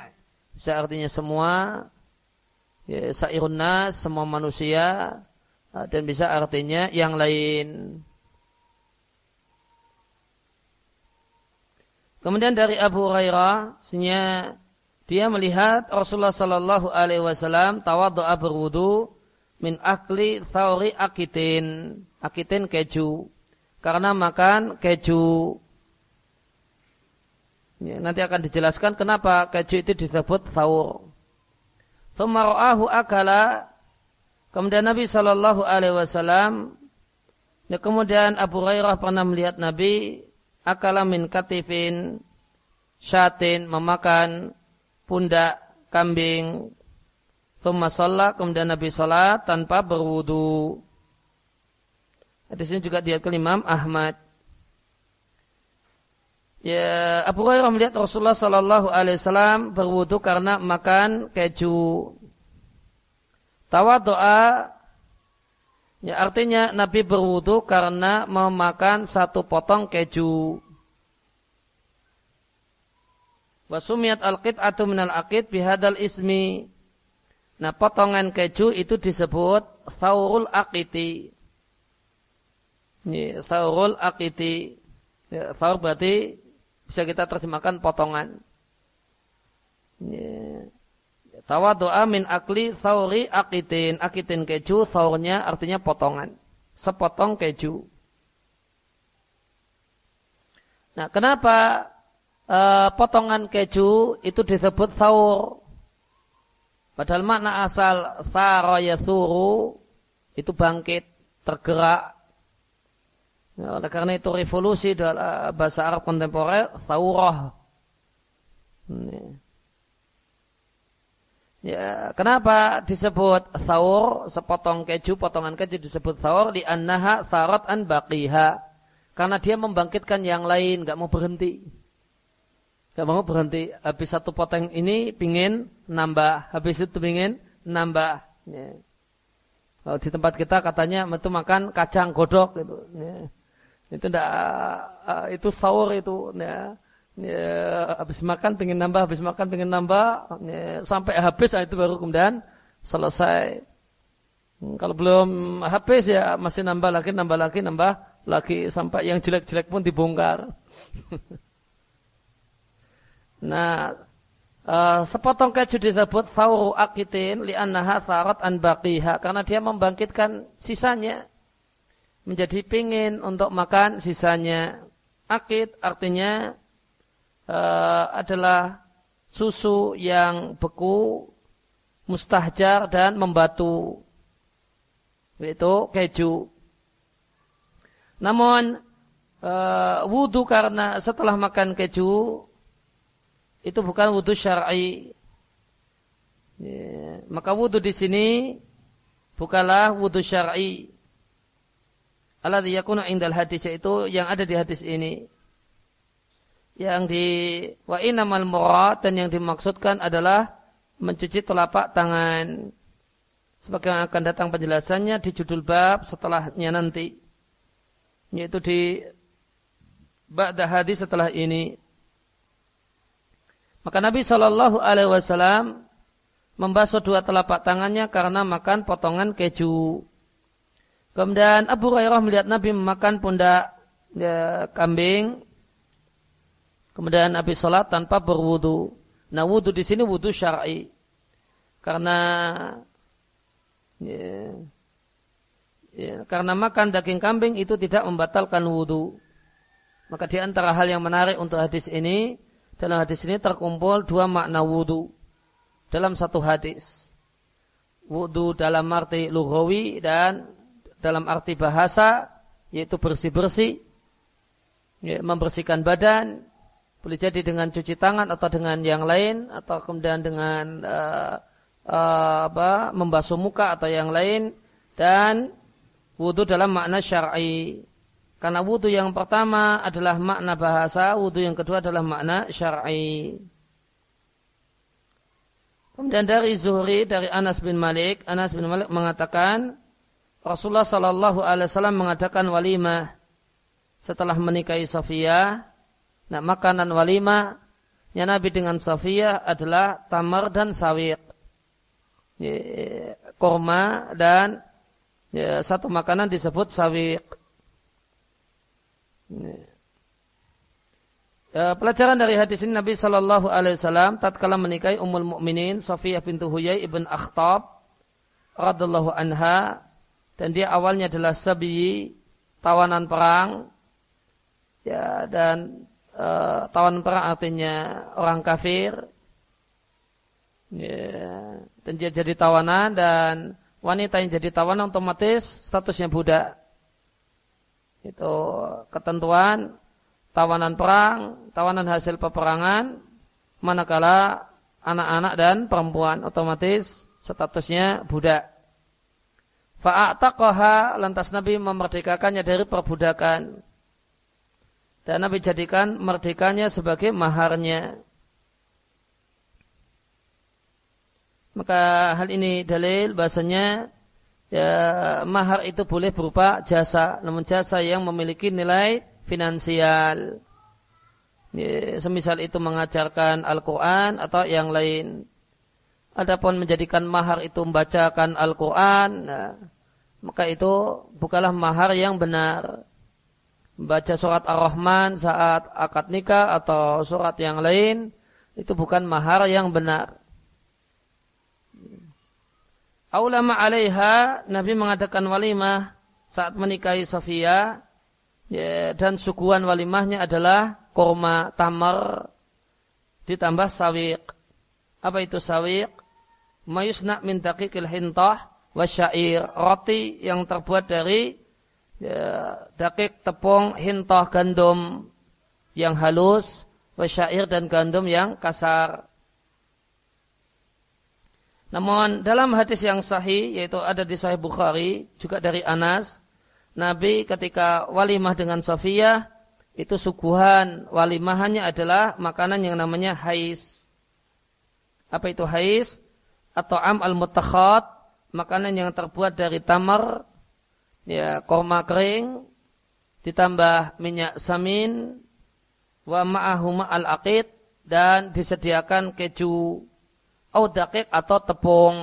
bisa artinya semua. Ya, sairun nas, semua manusia. Dan bisa artinya yang lain. Kemudian dari Abu Hurairah, dia melihat Rasulullah Sallallahu Alaihi Wasallam tawadhu'a berwudu min akli thauri akitin, akitin keju, karena makan keju. Ya, nanti akan dijelaskan kenapa keju itu disebut thaur. Thumara'ahu akala, kemudian Nabi Sallallahu Alaihi Wasallam, ya, kemudian Abu Hurairah pernah melihat Nabi akala min katifin syatin memakan pundak kambing Thumma sholat, kemudian Nabi sholat tanpa berwudu. Di sini juga dia kelimam Ahmad. Ya, Abu Hurairah melihat Rasulullah Sallallahu Alaihi Wasallam berwudu karena makan keju. Tawadu'a Ya, artinya Nabi berwudu karena memakan satu potong keju. Wasumiat al-qit'atu minal aqid bihadal ismi. Nah, potongan keju itu disebut thaurul aqiti. Ini thaurul aqiti. Ya, sahur berarti bisa kita terjemahkan potongan. Ya. Tawadu'a min akli sauri akitin. Akitin keju, saurnya artinya potongan. Sepotong keju. Nah, kenapa uh, potongan keju itu disebut saur? Padahal makna asal saraya suru itu bangkit, tergerak. Ya, oleh karena itu revolusi dalam bahasa Arab kontemporer, saurah. Ya, kenapa disebut saur, sepotong keju, potongan keju disebut saur, di annaha sarat an baqiha. Karena dia membangkitkan yang lain, nggak mau berhenti. Gak mau berhenti. Habis satu potong ini pingin nambah. Habis itu pingin nambah. Ya. Kalau di tempat kita katanya itu makan kacang godok gitu. Ya. Itu enggak, uh, itu sahur itu. Ya. Ya, habis makan pingin nambah, habis makan pingin nambah, ya, sampai habis itu baru kemudian selesai. Hmm, kalau belum habis ya masih nambah lagi, nambah lagi, nambah lagi sampai yang jelek-jelek pun dibongkar. Nah, uh, sepotong keju disebut sauru akitin li'annaha sarat an baqiha karena dia membangkitkan sisanya menjadi pingin untuk makan sisanya. Akid artinya uh, adalah susu yang beku, mustahjar dan membatu. Itu keju. Namun uh, wudhu karena setelah makan keju itu bukan wudhu syar'i. Ya, maka wudhu di sini bukanlah wudhu syar'i. Alladhi yakunu indal hadis itu yang ada di hadis ini. Yang di wa inamal murad dan yang dimaksudkan adalah mencuci telapak tangan. Sebagaimana akan datang penjelasannya di judul bab setelahnya nanti. Yaitu di ba'da hadis setelah ini. Maka Nabi Shallallahu Alaihi Wasallam membasuh dua telapak tangannya karena makan potongan keju. Kemudian Abu Hurairah melihat Nabi memakan pundak ya, kambing. Kemudian Nabi sholat tanpa berwudu. Nah wudu di sini wudu syar'i. Karena ya, ya, karena makan daging kambing itu tidak membatalkan wudu. Maka di antara hal yang menarik untuk hadis ini dalam hadis ini terkumpul dua makna wudhu dalam satu hadis. Wudhu dalam arti lughawi dan dalam arti bahasa yaitu bersih-bersih, ya, membersihkan badan, boleh jadi dengan cuci tangan atau dengan yang lain atau kemudian dengan uh, uh, apa membasuh muka atau yang lain dan wudhu dalam makna syar'i karena wudhu yang pertama adalah makna bahasa, wudhu yang kedua adalah makna syar'i. Kemudian dari Zuhri, dari Anas bin Malik, Anas bin Malik mengatakan, Rasulullah Sallallahu Alaihi Wasallam mengadakan walimah setelah menikahi Sofia. Nah, makanan walimah yang Nabi dengan Sofia adalah tamar dan sawit, korma dan ya, satu makanan disebut sawit. Ya, pelajaran dari hadis ini Nabi Shallallahu Alaihi Wasallam tatkala menikahi Ummul Mukminin Safiyah bintu Huyai ibn Akhtab radhiallahu anha dan dia awalnya adalah sabi tawanan perang. Ya dan e, tawanan perang artinya orang kafir. Ya, dan dia jadi tawanan dan wanita yang jadi tawanan otomatis statusnya budak. Itu ketentuan tawanan perang, tawanan hasil peperangan, manakala anak-anak dan perempuan otomatis statusnya budak. Fa'ataqaha lantas Nabi memerdekakannya dari perbudakan. Dan Nabi jadikan merdekanya sebagai maharnya. Maka hal ini dalil bahasanya ya, mahar itu boleh berupa jasa, namun jasa yang memiliki nilai finansial. Ya, semisal itu mengajarkan Al-Quran atau yang lain. Adapun menjadikan mahar itu membacakan Al-Quran, nah, maka itu bukanlah mahar yang benar. Baca surat Ar-Rahman saat akad nikah atau surat yang lain itu bukan mahar yang benar. Aulama alaiha Nabi mengadakan walimah saat menikahi Sofia ya, dan suguhan walimahnya adalah korma tamar ditambah sawiq. Apa itu sawiq? Mayusna min daqiqil hintah wa syair. Roti yang terbuat dari ya, dakik tepung hintah gandum yang halus wa syair dan gandum yang kasar. Namun dalam hadis yang sahih yaitu ada di Sahih Bukhari juga dari Anas, Nabi ketika walimah dengan Sofia itu suguhan walimahannya adalah makanan yang namanya hais. Apa itu hais? Atau am al mutakhat makanan yang terbuat dari tamar, ya korma kering, ditambah minyak samin, wa ma'ahuma al aqid dan disediakan keju au atau tepung.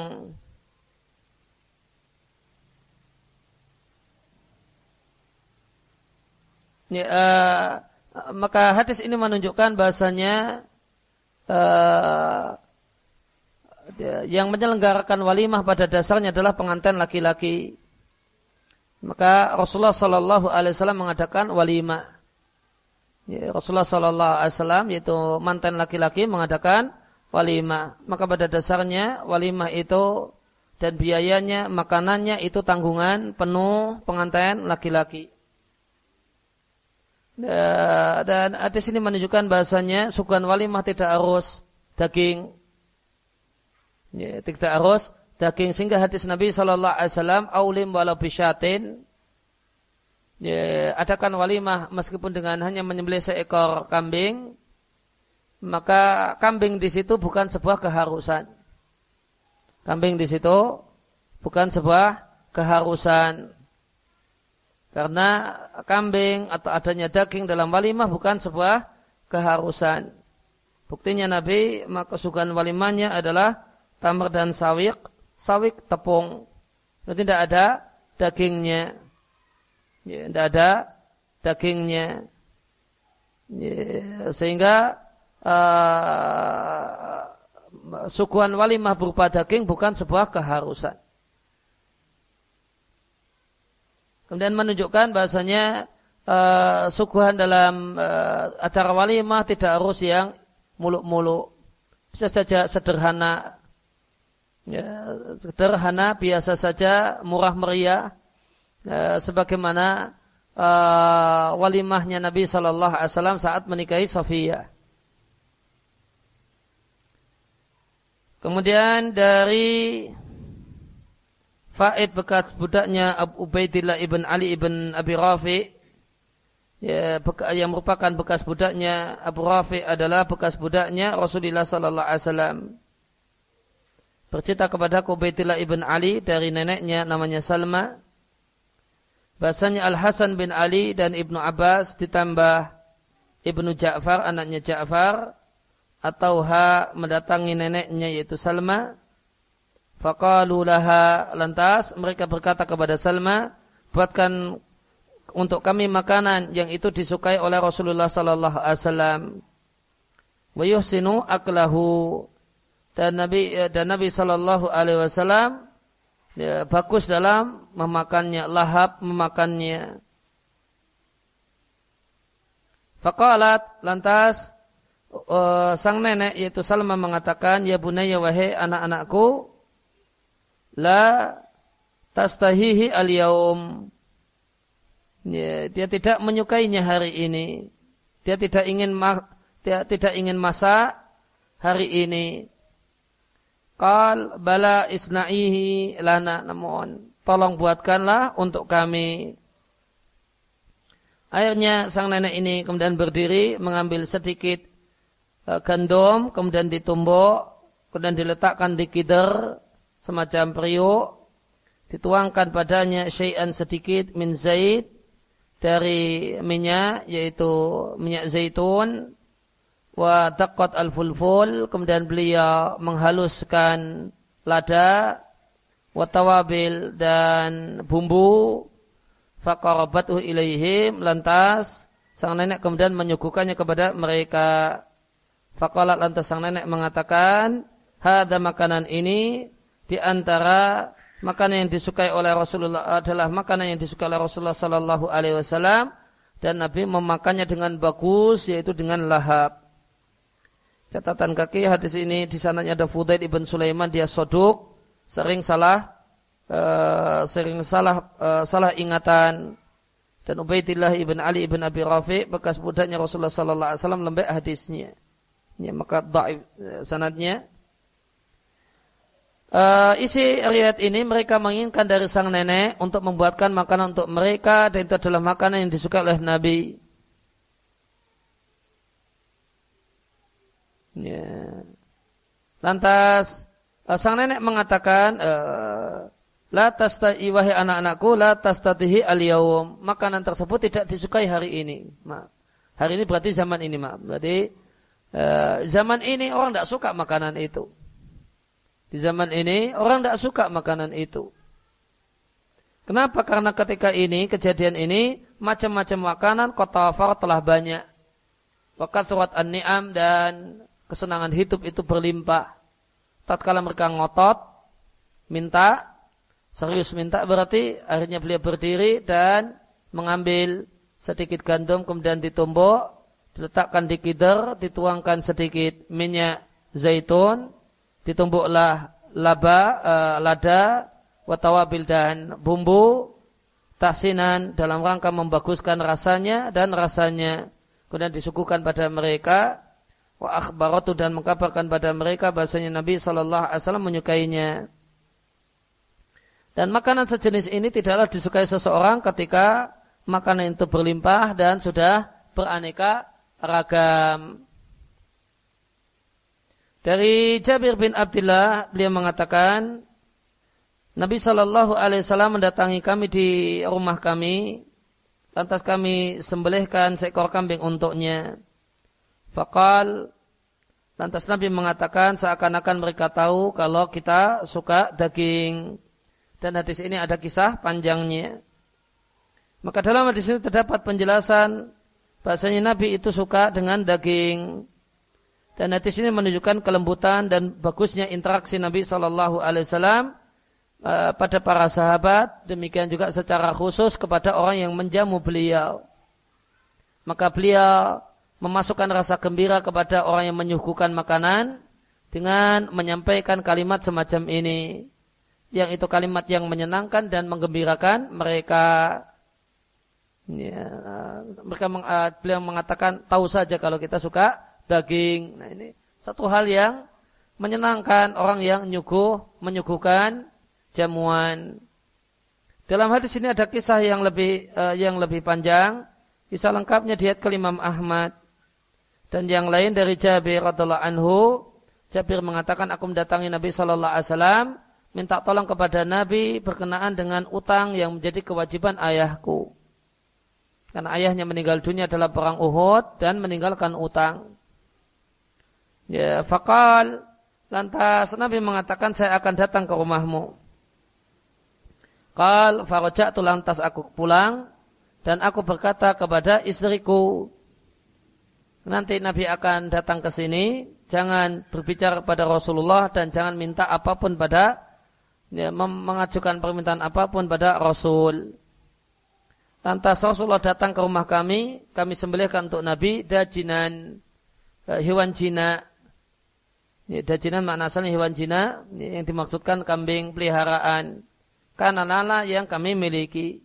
Ya, uh, maka hadis ini menunjukkan bahasanya uh, yang menyelenggarakan walimah pada dasarnya adalah pengantin laki-laki. Maka Rasulullah Shallallahu Alaihi Wasallam mengadakan walimah. Ya, Rasulullah Shallallahu Alaihi Wasallam yaitu mantan laki-laki mengadakan walimah. Maka pada dasarnya walimah itu dan biayanya, makanannya itu tanggungan penuh pengantin laki-laki. Dan hadis ini menunjukkan bahasanya sukan walimah tidak harus daging. Ya, tidak harus daging sehingga hadis Nabi Shallallahu Alaihi Wasallam aulim walau bisyatin ya, adakan walimah meskipun dengan hanya menyembelih seekor kambing maka kambing di situ bukan sebuah keharusan. Kambing di situ bukan sebuah keharusan. Karena kambing atau adanya daging dalam walimah bukan sebuah keharusan. Buktinya Nabi, maka sukan walimahnya adalah tamar dan sawik, sawik tepung. Berarti tidak ada dagingnya. Ya, tidak ada dagingnya. Ya, sehingga uh, suguhan walimah berupa daging bukan sebuah keharusan. Kemudian menunjukkan bahasanya uh, suguhan dalam uh, acara walimah tidak harus yang muluk-muluk. Bisa saja sederhana. Ya, sederhana, biasa saja, murah meriah. Uh, sebagaimana uh, walimahnya Nabi Shallallahu Alaihi Wasallam saat menikahi Sofia. Kemudian dari Faid bekas budaknya Abu Ubaidillah ibn Ali ibn Abi Rafi ya, yang merupakan bekas budaknya Abu Rafi adalah bekas budaknya Rasulullah sallallahu alaihi wasallam. Bercerita kepada Ubaidillah ibn Ali dari neneknya namanya Salma. Bahasanya Al Hasan bin Ali dan Ibnu Abbas ditambah Ibnu Ja'far anaknya Ja'far atau ha mendatangi neneknya yaitu Salma. Faqalu laha lantas mereka berkata kepada Salma buatkan untuk kami makanan yang itu disukai oleh Rasulullah sallallahu alaihi wasallam. Wa aklahu dan Nabi dan Nabi sallallahu alaihi wasallam ya, bagus dalam memakannya lahap memakannya Faqalat lantas uh, sang nenek yaitu Salma mengatakan, "Ya bunayya wahai anak-anakku, la tastahihi al-yaum." Ya, dia tidak menyukainya hari ini. Dia tidak ingin dia tidak ingin masak hari ini. Qal bala isna'ihi lana namun tolong buatkanlah untuk kami. Akhirnya sang nenek ini kemudian berdiri mengambil sedikit E, gandum, kemudian ditumbuk, kemudian diletakkan di kider, semacam periuk, dituangkan padanya syai'an sedikit min zait, dari minyak, yaitu minyak zaitun, wa taqat al-fulful, kemudian beliau menghaluskan lada, wa tawabil dan bumbu, faqarabatuhu ilaihim lantas sang nenek kemudian menyuguhkannya kepada mereka. Faqalat lantas sang nenek mengatakan, "Hada makanan ini di antara makanan yang disukai oleh Rasulullah adalah makanan yang disukai oleh Rasulullah sallallahu alaihi wasallam dan Nabi memakannya dengan bagus yaitu dengan lahap." Catatan kaki hadis ini di sananya ada Fudaid ibn Sulaiman dia soduk sering salah uh, sering salah uh, salah ingatan dan Ubaidillah ibn Ali ibn Abi Rafi bekas budaknya Rasulullah sallallahu alaihi wasallam lembek hadisnya. Ya, maka dhaif eh, sanadnya. Uh, isi riwayat ini mereka menginginkan dari sang nenek untuk membuatkan makanan untuk mereka dan itu adalah makanan yang disukai oleh Nabi. Ya. Lantas uh, sang nenek mengatakan, uh, La tasta'i wahai anak-anakku la tastatihi al -yawum. Makanan tersebut tidak disukai hari ini. Hari ini berarti zaman ini, ma. Berarti uh, zaman ini orang tidak suka makanan itu. Di zaman ini orang tidak suka makanan itu. Kenapa? Karena ketika ini, kejadian ini, macam-macam makanan kota telah banyak. Wakat surat an-ni'am dan kesenangan hidup itu berlimpah. Tatkala mereka ngotot, minta, serius minta berarti akhirnya beliau berdiri dan mengambil sedikit gandum kemudian ditumbuk, diletakkan di kider, dituangkan sedikit minyak zaitun, ditumbuklah laba, uh, lada, watawabil dan bumbu, tahsinan dalam rangka membaguskan rasanya dan rasanya kemudian disuguhkan pada mereka wa akhbaratu dan mengkabarkan pada mereka bahasanya Nabi Shallallahu Alaihi Wasallam menyukainya. Dan makanan sejenis ini tidaklah disukai seseorang ketika makanan itu berlimpah dan sudah beraneka ragam. Dari Jabir bin Abdullah beliau mengatakan Nabi Shallallahu Alaihi Wasallam mendatangi kami di rumah kami, lantas kami sembelihkan seekor kambing untuknya. Fakal lantas Nabi mengatakan seakan-akan mereka tahu kalau kita suka daging. Dan hadis ini ada kisah panjangnya. Maka dalam hadis ini terdapat penjelasan bahasanya Nabi itu suka dengan daging. Dan hadis ini menunjukkan kelembutan dan bagusnya interaksi Nabi Shallallahu Alaihi Wasallam eh, pada para sahabat. Demikian juga secara khusus kepada orang yang menjamu beliau. Maka beliau memasukkan rasa gembira kepada orang yang menyuguhkan makanan dengan menyampaikan kalimat semacam ini yang itu kalimat yang menyenangkan dan menggembirakan mereka. Ya, mereka meng, uh, beliau mengatakan tahu saja kalau kita suka daging. Nah ini satu hal yang menyenangkan orang yang nyuguh menyuguhkan jamuan. Dalam hadis ini ada kisah yang lebih uh, yang lebih panjang. Kisah lengkapnya ke Imam Ahmad dan yang lain dari Jabir radhiallahu anhu. Jabir mengatakan aku mendatangi Nabi Shallallahu Alaihi Wasallam minta tolong kepada Nabi berkenaan dengan utang yang menjadi kewajiban ayahku. Karena ayahnya meninggal dunia adalah perang Uhud dan meninggalkan utang. Ya, fakal lantas Nabi mengatakan saya akan datang ke rumahmu. Kal farajatu lantas aku pulang dan aku berkata kepada istriku nanti Nabi akan datang ke sini jangan berbicara kepada Rasulullah dan jangan minta apa pun pada ya, mengajukan permintaan apa pun pada Rasul. Lantas Rasulullah datang ke rumah kami, kami sembelihkan untuk Nabi dajinan eh, hewan jina. Ya, dajinan makna asalnya hewan jina ya, yang dimaksudkan kambing peliharaan. Karena lala yang kami miliki.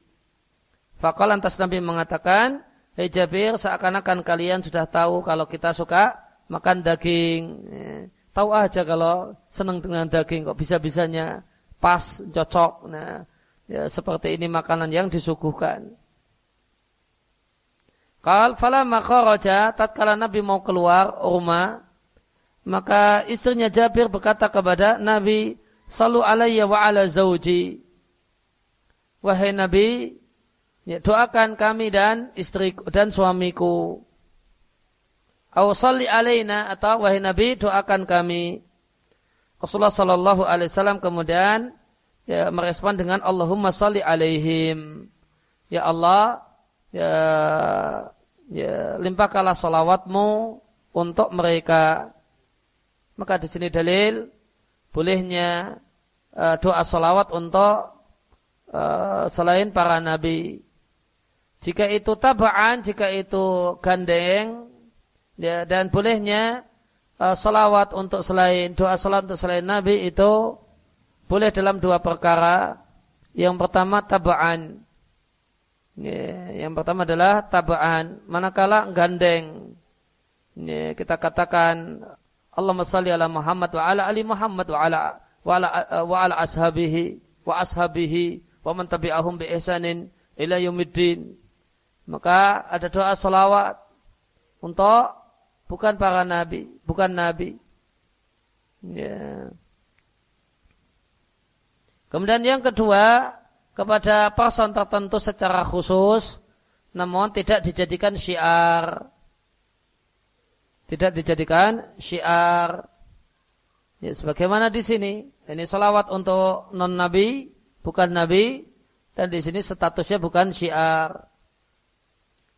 Fakal lantas Nabi mengatakan, Hei Jabir, seakan-akan kalian sudah tahu kalau kita suka makan daging. Ya, tahu aja kalau senang dengan daging kok bisa-bisanya pas, cocok. Nah, ya, seperti ini makanan yang disuguhkan. Kal fala makharaja tatkala Nabi mau keluar rumah maka istrinya Jabir berkata kepada Nabi Salu alayya wa ala zauji Wahai Nabi ya, doakan kami dan istriku dan suamiku Au salli alaina atau wahai Nabi doakan kami Rasulullah Shallallahu Alaihi Wasallam kemudian ya, merespon dengan Allahumma salli alaihim. ya Allah, ya, ya limpahkanlah salawatmu untuk mereka. Maka di sini dalil bolehnya uh, doa salawat untuk uh, selain para nabi. Jika itu tabaan, jika itu gandeng, ya, dan bolehnya uh, salawat untuk selain doa salawat untuk selain nabi itu boleh dalam dua perkara. Yang pertama tabaan. Ya, yang pertama adalah tabaan. Manakala gandeng. Ya, kita katakan Allahumma salli ala Muhammad wa ala ali Muhammad wa ala wa ala, wa ala ashabihi wa ashabihi wa man tabi'ahum bi ihsanin ila yaumiddin. Maka ada doa salawat untuk bukan para nabi, bukan nabi. Ya. Kemudian yang kedua, kepada person tertentu secara khusus, namun tidak dijadikan syiar. Tidak dijadikan syiar. Ya, sebagaimana di sini, ini salawat untuk non nabi, bukan nabi, dan di sini statusnya bukan syiar.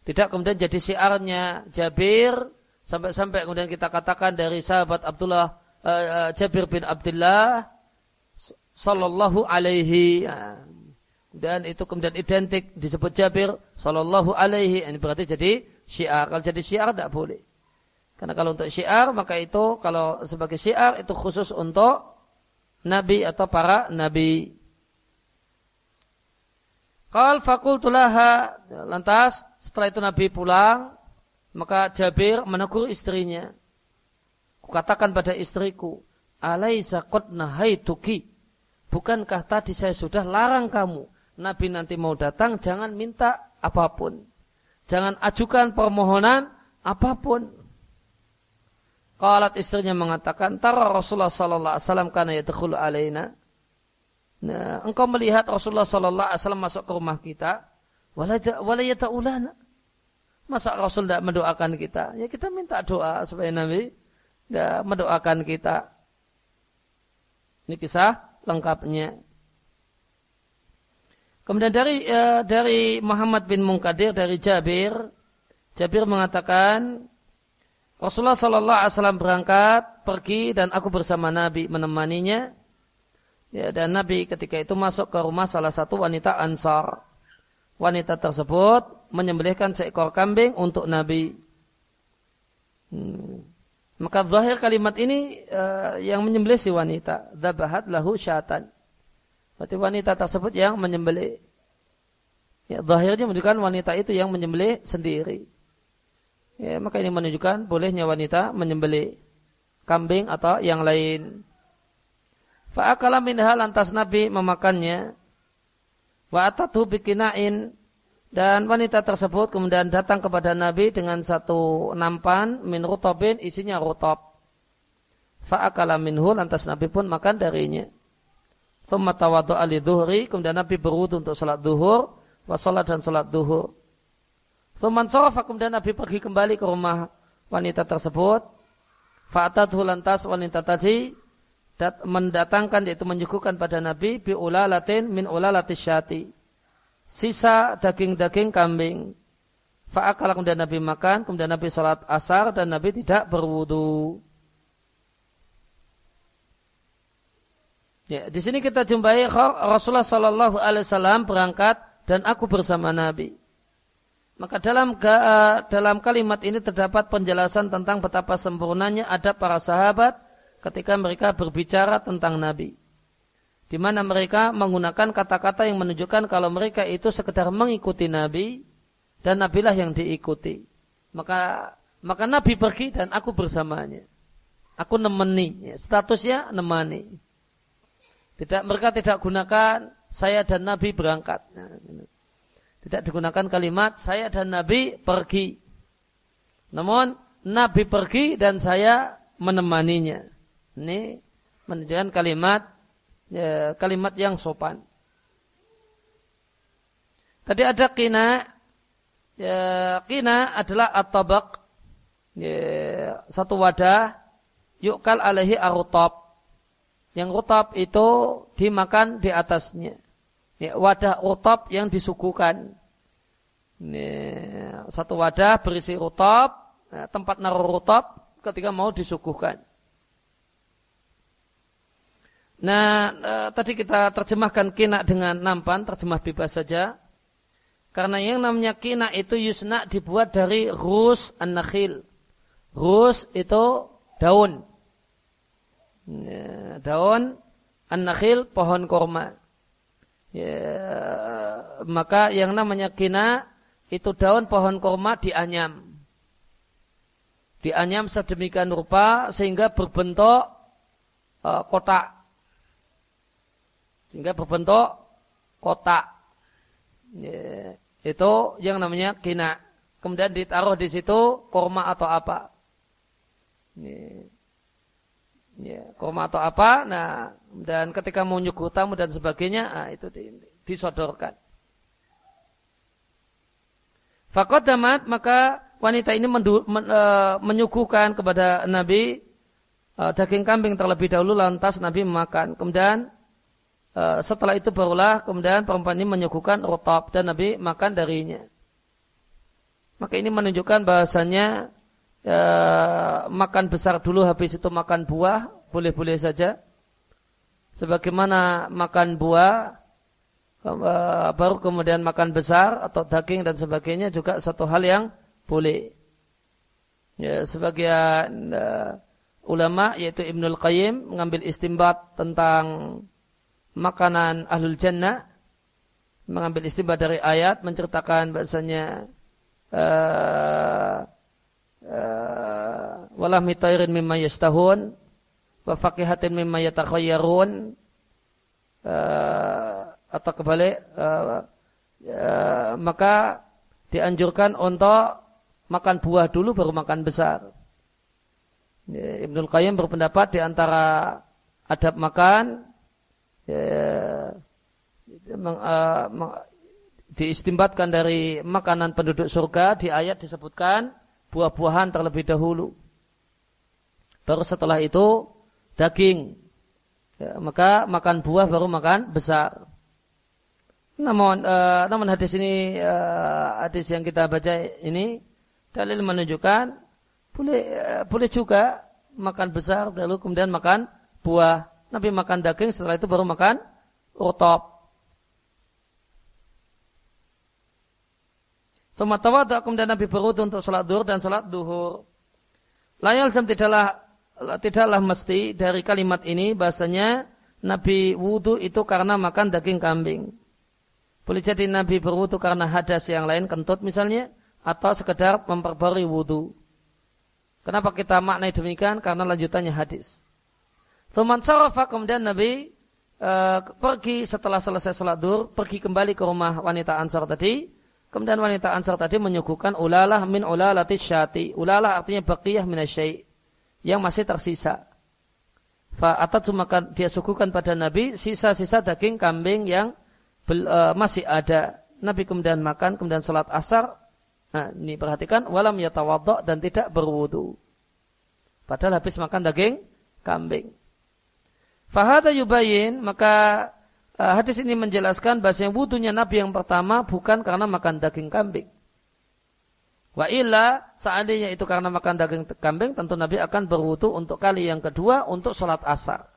Tidak kemudian jadi syiarnya Jabir sampai-sampai kemudian kita katakan dari sahabat Abdullah uh, Jabir bin Abdullah sallallahu alaihi ya. dan itu kemudian identik disebut Jabir sallallahu alaihi. Ini berarti jadi syiar. Kalau jadi syiar tidak boleh. Karena kalau untuk syiar maka itu kalau sebagai syiar itu khusus untuk nabi atau para nabi. Qal fakultulaha lantas setelah itu nabi pulang maka Jabir menegur istrinya kukatakan pada istriku alaisa qad nahaituki Bukankah tadi saya sudah larang kamu? Nabi nanti mau datang, jangan minta apa pun. Jangan ajukan permohonan apa pun. Qalat istrinya mengatakan, Tara Rasulullah sallallahu alaihi wasallam kana yadkhulu alaina. Nah, engkau melihat Rasulullah sallallahu alaihi wasallam masuk ke rumah kita, wala yata'ulana. Masa Rasul tidak mendoakan kita? Ya kita minta doa supaya Nabi ya, mendoakan kita. Ini kisah lengkapnya. Kemudian dari uh, dari Muhammad bin Munkadir dari Jabir, Jabir mengatakan Rasulullah Shallallahu Alaihi Wasallam berangkat pergi dan aku bersama Nabi menemaninya. Ya, dan Nabi ketika itu masuk ke rumah salah satu wanita Ansar. Wanita tersebut menyembelihkan seekor kambing untuk Nabi. Hmm. Maka zahir kalimat ini uh, yang menyembelih si wanita. Dabahat lahu syatan. Berarti wanita tersebut yang menyembelih. Ya, zahirnya menunjukkan wanita itu yang menyembelih sendiri. Ya, maka ini menunjukkan bolehnya wanita menyembelih kambing atau yang lain. Fa'akala minha lantas Nabi memakannya. Wa atatu bikinain dan wanita tersebut kemudian datang kepada Nabi dengan satu nampan min rutobin isinya rutob. Fa'akala minhu lantas Nabi pun makan darinya. Thumma tawadu ali duhri kemudian Nabi berwudu untuk salat duhur wa salat dan salat duhur. Thumman sarafa kemudian Nabi pergi kembali ke rumah wanita tersebut. Fa'atadhu lantas wanita tadi mendatangkan yaitu menyuguhkan pada Nabi bi ulalatin min ulalati syati sisa daging-daging kambing. Fa'akal kemudian Nabi makan, kemudian Nabi sholat asar dan Nabi tidak berwudu. Ya, di sini kita jumpai Rasulullah Shallallahu Alaihi Wasallam berangkat dan aku bersama Nabi. Maka dalam dalam kalimat ini terdapat penjelasan tentang betapa sempurnanya ada para sahabat ketika mereka berbicara tentang Nabi di mana mereka menggunakan kata-kata yang menunjukkan kalau mereka itu sekedar mengikuti Nabi dan Nabilah yang diikuti. Maka maka Nabi pergi dan aku bersamanya. Aku nemeni, statusnya nemani. Tidak mereka tidak gunakan saya dan Nabi berangkat. Tidak digunakan kalimat saya dan Nabi pergi. Namun Nabi pergi dan saya menemaninya. Ini menunjukkan kalimat ya, kalimat yang sopan. Tadi ada kina, ya, kina adalah atabak, ya, satu wadah, yukal alaihi arutab. Yang rutab itu dimakan di atasnya. Ya, wadah rutab yang disuguhkan. Ini, satu wadah berisi rutop, ya, tempat naruh rutop ketika mau disuguhkan. Nah, e, tadi kita terjemahkan kina dengan nampan, terjemah bebas saja. Karena yang namanya kina itu yusna dibuat dari rus an-nakhil. Rus itu daun. Ya, daun an-nakhil pohon korma. Ya, maka yang namanya kina itu daun pohon korma dianyam. Dianyam sedemikian rupa sehingga berbentuk uh, kotak sehingga berbentuk kotak. Ya, itu yang namanya kina. Kemudian ditaruh di situ korma atau apa. Ya, ya, korma atau apa. Nah, dan ketika mau nyuguh tamu dan sebagainya, nah, itu disodorkan. Fakot damat maka wanita ini mendu, men, e, menyuguhkan kepada Nabi e, daging kambing terlebih dahulu lantas Nabi memakan. Kemudian setelah itu barulah kemudian perempuan ini menyuguhkan rotab dan Nabi makan darinya. Maka ini menunjukkan bahasanya e, makan besar dulu habis itu makan buah boleh-boleh saja. Sebagaimana makan buah e, baru kemudian makan besar atau daging dan sebagainya juga satu hal yang boleh. Ya, sebagian e, ulama yaitu Ibnul Qayyim mengambil istimbat tentang makanan ahlul jannah mengambil istibat dari ayat menceritakan bahasanya uh, uh, wala mitairin mimma yastahun wa faqihatin mimma yatakhayyarun uh, atau kebalik maka dianjurkan untuk makan buah dulu baru makan besar. Ibnul Qayyim berpendapat di antara adab makan ya, uh, meng, diistimbatkan dari makanan penduduk surga di ayat disebutkan buah-buahan terlebih dahulu. Baru setelah itu daging. Ya, maka makan buah baru makan besar. Namun, uh, namun hadis ini uh, hadis yang kita baca ini dalil menunjukkan boleh boleh juga makan besar lalu kemudian makan buah Nabi makan daging, setelah itu baru makan rotop. Tumatawadah kemudian Nabi berwudu untuk sholat duhur dan sholat duhur. Layal jam tidaklah tidaklah mesti dari kalimat ini bahasanya Nabi wudu itu karena makan daging kambing. Boleh jadi Nabi berwudu karena hadas yang lain, kentut misalnya, atau sekedar memperbarui wudu. Kenapa kita maknai demikian? Karena lanjutannya hadis. Tuman sarafa kemudian Nabi uh, pergi setelah selesai sholat dur, pergi kembali ke rumah wanita Ansar tadi. Kemudian wanita Ansar tadi menyuguhkan ulalah min ulalati syati. Ulalah artinya baqiyah minasyai. Yang masih tersisa. Fa'atat maka dia suguhkan pada Nabi sisa-sisa daging kambing yang bel, uh, masih ada. Nabi kemudian makan, kemudian sholat asar. Nah, ini perhatikan. Walam yatawadok dan tidak berwudu. Padahal habis makan daging kambing. Fahada yubayin, maka uh, hadis ini menjelaskan bahasa yang wudhunya Nabi yang pertama bukan karena makan daging kambing. Wa illa, seandainya itu karena makan daging kambing, tentu Nabi akan berwudhu untuk kali yang kedua untuk sholat asar.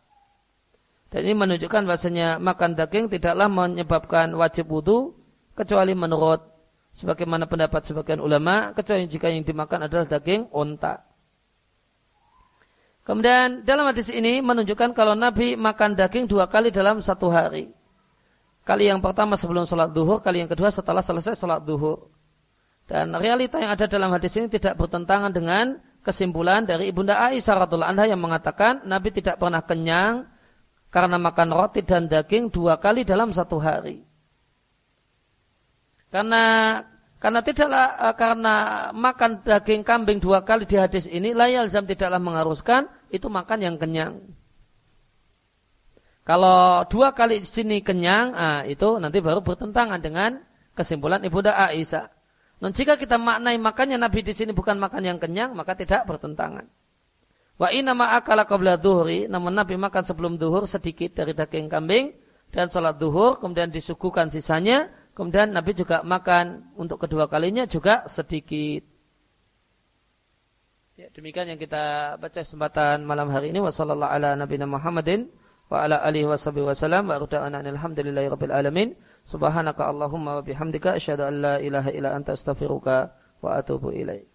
Dan ini menunjukkan bahasanya makan daging tidaklah menyebabkan wajib wudhu, kecuali menurut sebagaimana pendapat sebagian ulama, kecuali jika yang dimakan adalah daging unta. Kemudian dalam hadis ini menunjukkan kalau Nabi makan daging dua kali dalam satu hari. Kali yang pertama sebelum sholat duhur, kali yang kedua setelah selesai sholat duhur. Dan realita yang ada dalam hadis ini tidak bertentangan dengan kesimpulan dari Ibunda Aisyah radhiallahu anha yang mengatakan Nabi tidak pernah kenyang karena makan roti dan daging dua kali dalam satu hari. Karena karena tidaklah uh, karena makan daging kambing dua kali di hadis ini layal zam tidaklah mengharuskan itu makan yang kenyang. Kalau dua kali di sini kenyang, ah, itu nanti baru bertentangan dengan kesimpulan Ibunda Aisyah. Dan jika kita maknai makannya Nabi di sini bukan makan yang kenyang, maka tidak bertentangan. Wa inna ma'akala qabla duhri, namun Nabi makan sebelum duhur sedikit dari daging kambing dan salat duhur, kemudian disuguhkan sisanya Kemudian Nabi juga makan untuk kedua kalinya juga sedikit. Ya, demikian yang kita baca kesempatan malam hari ini. Wassalamualaikum ala nabiyina Muhammadin wa ala alihi washabihi wasallam wa ruda'ana alhamdulillahi rabbil alamin. Subhanaka Allahumma wa bihamdika asyhadu an la ilaha illa anta astaghfiruka wa atubu ilaik.